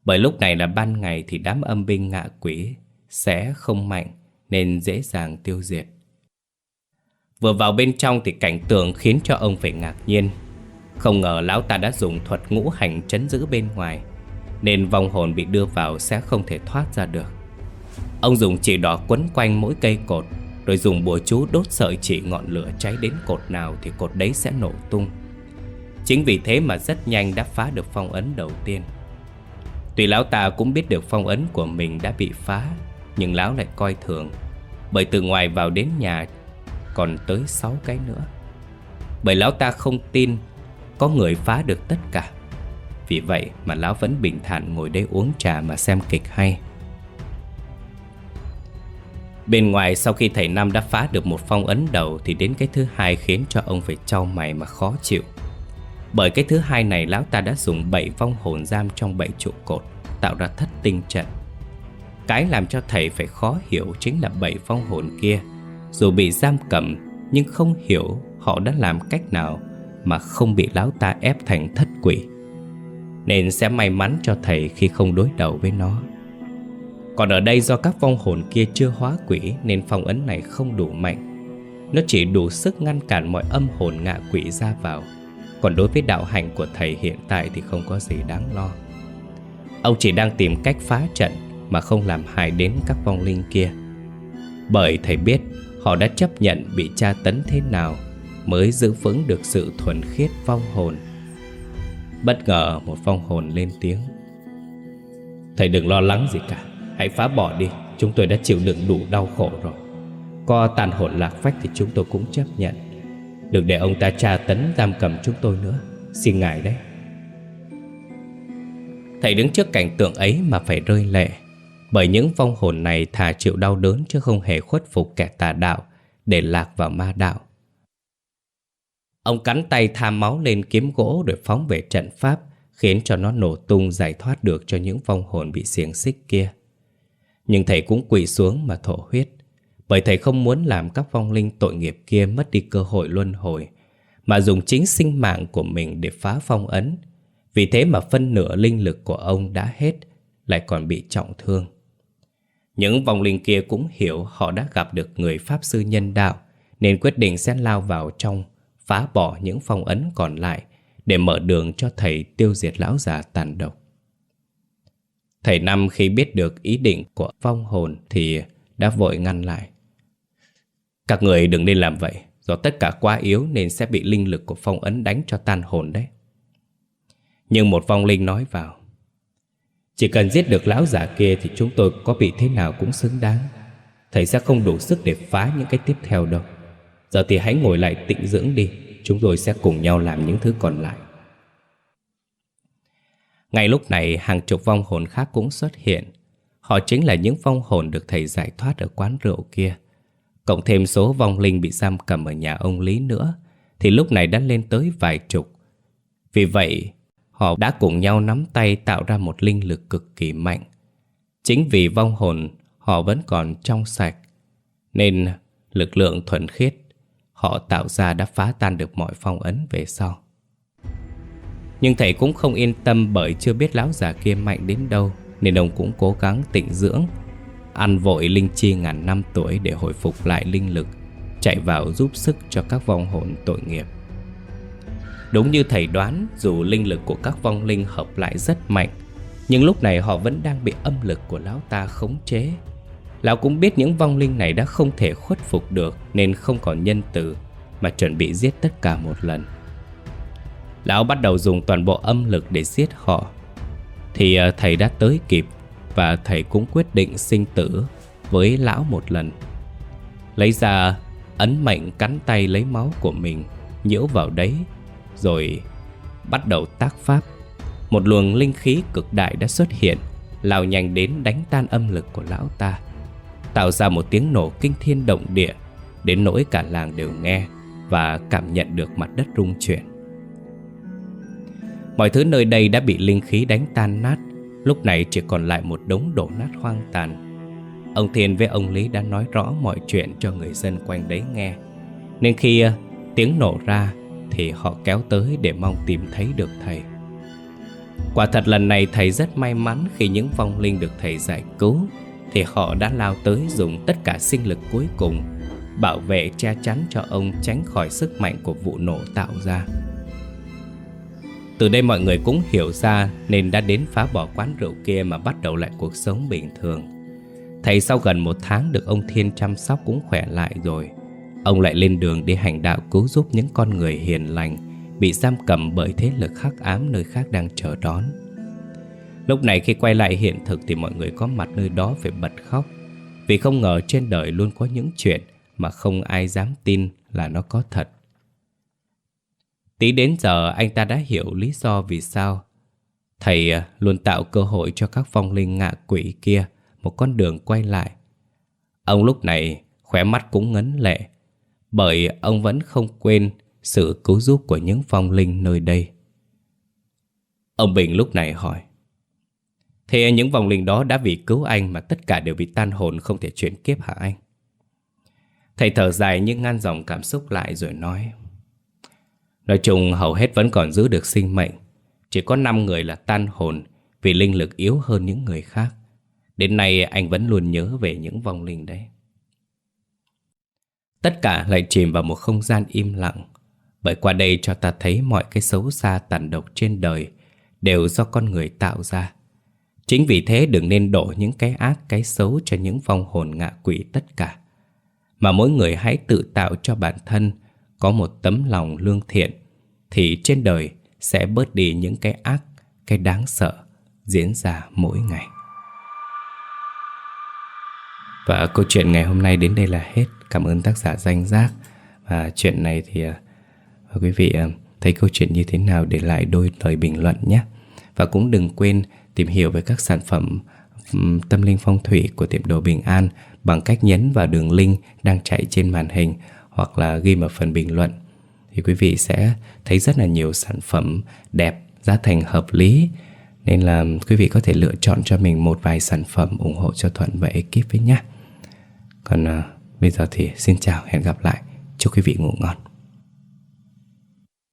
Bởi lúc này là ban ngày Thì đám âm binh ngạ quỷ Sẽ không mạnh Nên dễ dàng tiêu diệt. Vừa vào bên trong thì cảnh tượng khiến cho ông phải ngạc nhiên. Không ngờ lão ta đã dùng thuật ngũ hành chấn giữ bên ngoài. Nên vong hồn bị đưa vào sẽ không thể thoát ra được. Ông dùng chỉ đỏ quấn quanh mỗi cây cột, Rồi dùng bùa chú đốt sợi chỉ ngọn lửa cháy đến cột nào thì cột đấy sẽ nổ tung. Chính vì thế mà rất nhanh đã phá được phong ấn đầu tiên. Tuy lão ta cũng biết được phong ấn của mình đã bị phá, Nhưng lão lại coi thường, Bởi từ ngoài vào đến nhà còn tới 6 cái nữa. Bởi lão ta không tin Có người phá được tất cả. Vì vậy mà lão vẫn bình thản ngồi đây uống trà mà xem kịch hay. Bên ngoài, sau khi thầy nam đã phá được một phong ấn đầu Thì đến cái thứ hai khiến cho ông phải trao mày mà khó chịu. Bởi cái thứ hai này, lão ta đã dùng bảy vong hồn giam trong bảy trụ cột, Tạo ra thất tinh trận. Cái làm cho thầy phải khó hiểu chính là bảy vong hồn kia. Dù bị giam cầm, Nhưng không hiểu họ đã làm cách nào Mà không bị lão ta ép thành thất quỷ. Nên sẽ may mắn cho thầy khi không đối đầu với nó. Còn ở đây do các vong hồn kia chưa hóa quỷ Nên phong ấn này không đủ mạnh. Nó chỉ đủ sức ngăn cản mọi âm hồn ngạ quỷ ra vào. Còn đối với đạo hành của thầy hiện tại thì không có gì đáng lo. Ông chỉ đang tìm cách phá trận Mà không làm hại đến các vong linh kia. Bởi thầy biết họ đã chấp nhận bị tra tấn thế nào Mới giữ vững được sự thuần khiết vong hồn. Bất ngờ một phong hồn lên tiếng. Thầy đừng lo lắng gì cả, Hãy phá bỏ đi, Chúng tôi đã chịu đựng đủ đau khổ rồi. Có tàn hồn lạc phách thì chúng tôi cũng chấp nhận. Đừng để ông ta tra tấn giam cầm chúng tôi nữa, Xin ngài đấy. Thầy đứng trước cảnh tượng ấy mà phải rơi lệ, Bởi những vong hồn này thà chịu đau đớn Chứ không hề khuất phục kẻ tà đạo Để lạc vào ma đạo. Ông cắn tay tham máu lên kiếm gỗ Rồi phóng về trận pháp, Khiến cho nó nổ tung giải thoát được cho những vong hồn bị xiềng xích kia. Nhưng thầy cũng quỳ xuống mà thổ huyết, Bởi thầy không muốn làm các vong linh tội nghiệp kia mất đi cơ hội luân hồi, Mà dùng chính sinh mạng của mình để phá phong ấn. Vì thế mà phân nửa linh lực của ông đã hết, Lại còn bị trọng thương. Những vong linh kia cũng hiểu họ đã gặp được người Pháp Sư nhân đạo, Nên quyết định sẽ lao vào trong Phá bỏ những phong ấn còn lại Để mở đường cho thầy tiêu diệt lão già tàn độc Thầy Năm khi biết được ý định của phong hồn thì đã vội ngăn lại. Các người đừng nên làm vậy, do tất cả quá yếu nên sẽ bị linh lực của phong ấn đánh cho tan hồn đấy. Nhưng một vong linh nói vào. Chỉ cần giết được lão giả kia thì chúng tôi có bị thế nào cũng xứng đáng. Thầy sẽ không đủ sức để phá những cái tiếp theo đâu. Giờ thì hãy ngồi lại tịnh dưỡng đi, chúng tôi sẽ cùng nhau làm những thứ còn lại. Ngay lúc này hàng chục vong hồn khác cũng xuất hiện. Họ chính là những vong hồn được thầy giải thoát ở quán rượu kia. Cộng thêm số vong linh bị giam cầm ở nhà ông Lý nữa Thì lúc này đã lên tới vài chục. Vì vậy họ đã cùng nhau nắm tay tạo ra một linh lực cực kỳ mạnh. Chính vì vong hồn họ vẫn còn trong sạch. Nên lực lượng thuần khiết họ tạo ra đã phá tan được mọi phong ấn về sau. Nhưng thầy cũng không yên tâm bởi chưa biết lão già kia mạnh đến đâu, Nên ông cũng cố gắng tịnh dưỡng, Ăn vội linh chi ngàn năm tuổi để hồi phục lại linh lực, Chạy vào giúp sức cho các vong hồn tội nghiệp. Đúng như thầy đoán, Dù linh lực của các vong linh hợp lại rất mạnh, Nhưng lúc này họ vẫn đang bị âm lực của lão ta khống chế. Lão cũng biết những vong linh này đã không thể khuất phục được, Nên không còn nhân từ, Mà chuẩn bị giết tất cả một lần. Lão bắt đầu dùng toàn bộ âm lực để giết họ. Thì à, thầy đã tới kịp, Và thầy cũng quyết định sinh tử với lão một lần. Lấy ra ấn mạnh cắn tay lấy máu của mình, Nhiễu vào đấy, Rồi bắt đầu tác pháp. Một luồng linh khí cực đại đã xuất hiện, Lao nhanh đến đánh tan âm lực của lão ta. Tạo ra một tiếng nổ kinh thiên động địa, Đến nỗi cả làng đều nghe Và cảm nhận được mặt đất rung chuyển. Mọi thứ nơi đây đã bị linh khí đánh tan nát, Lúc này chỉ còn lại một đống đổ nát hoang tàn. Ông Thiên với ông Lý đã nói rõ mọi chuyện cho người dân quanh đấy nghe, Nên khi ờ, tiếng nổ ra Thì họ kéo tới để mong tìm thấy được thầy. Quả thật lần này thầy rất may mắn khi những vong linh được thầy giải cứu. Thì họ đã lao tới dùng tất cả sinh lực cuối cùng, bảo vệ che chắn cho ông tránh khỏi sức mạnh của vụ nổ tạo ra. Từ đây mọi người cũng hiểu ra nên đã đến phá bỏ quán rượu kia mà bắt đầu lại cuộc sống bình thường. Thầy sau gần một tháng được ông Thiên chăm sóc cũng khỏe lại rồi. Ông lại lên đường đi hành đạo cứu giúp những con người hiền lành bị giam cầm bởi thế lực khắc ám nơi khác đang chờ đón. Lúc này khi quay lại hiện thực thì mọi người có mặt nơi đó phải bật khóc vì không ngờ trên đời luôn có những chuyện mà không ai dám tin là nó có thật. Tí đến giờ anh ta đã hiểu lý do vì sao thầy à, luôn tạo cơ hội cho các phong linh ngạ quỷ kia một con đường quay lại. Ông lúc này khỏe mắt cũng ngấn lệ, bởi ông vẫn không quên sự cứu giúp của những phong linh nơi đây. Ông Bình lúc này hỏi Thế những vòng linh đó đã vì cứu anh mà tất cả đều bị tan hồn không thể chuyển kiếp hả anh? Thầy thở dài nhưng ngăn dòng cảm xúc lại rồi nói Nói chung hầu hết vẫn còn giữ được sinh mệnh. Chỉ có 5 người là tan hồn Vì linh lực yếu hơn những người khác. Đến nay anh vẫn luôn nhớ về những vong linh đấy. Tất cả lại chìm vào một không gian im lặng, Bởi qua đây cho ta thấy mọi cái xấu xa tàn độc trên đời Đều do con người tạo ra. Chính vì thế đừng nên đổ những cái ác, cái xấu cho những vong hồn ngạ quỷ tất cả. Mà mỗi người hãy tự tạo cho bản thân có một tấm lòng lương thiện Thì trên đời sẽ bớt đi những cái ác, cái đáng sợ diễn ra mỗi ngày. Và câu chuyện ngày hôm nay đến đây là hết. Cảm ơn tác giả danh giác. Và chuyện này thì à, quý vị à, thấy câu chuyện như thế nào để lại đôi lời bình luận nhé. Và cũng đừng quên tìm hiểu về các sản phẩm tâm linh phong thủy của tiệm đồ Bình An bằng cách nhấn vào đường link đang chạy trên màn hình hoặc là ghi vào phần bình luận thì quý vị sẽ thấy rất là nhiều sản phẩm đẹp, giá thành hợp lý nên là quý vị có thể lựa chọn cho mình một vài sản phẩm ủng hộ cho Thuận và ekip với nhé. Còn uh, bây giờ thì xin chào, hẹn gặp lại. Chúc quý vị ngủ ngon.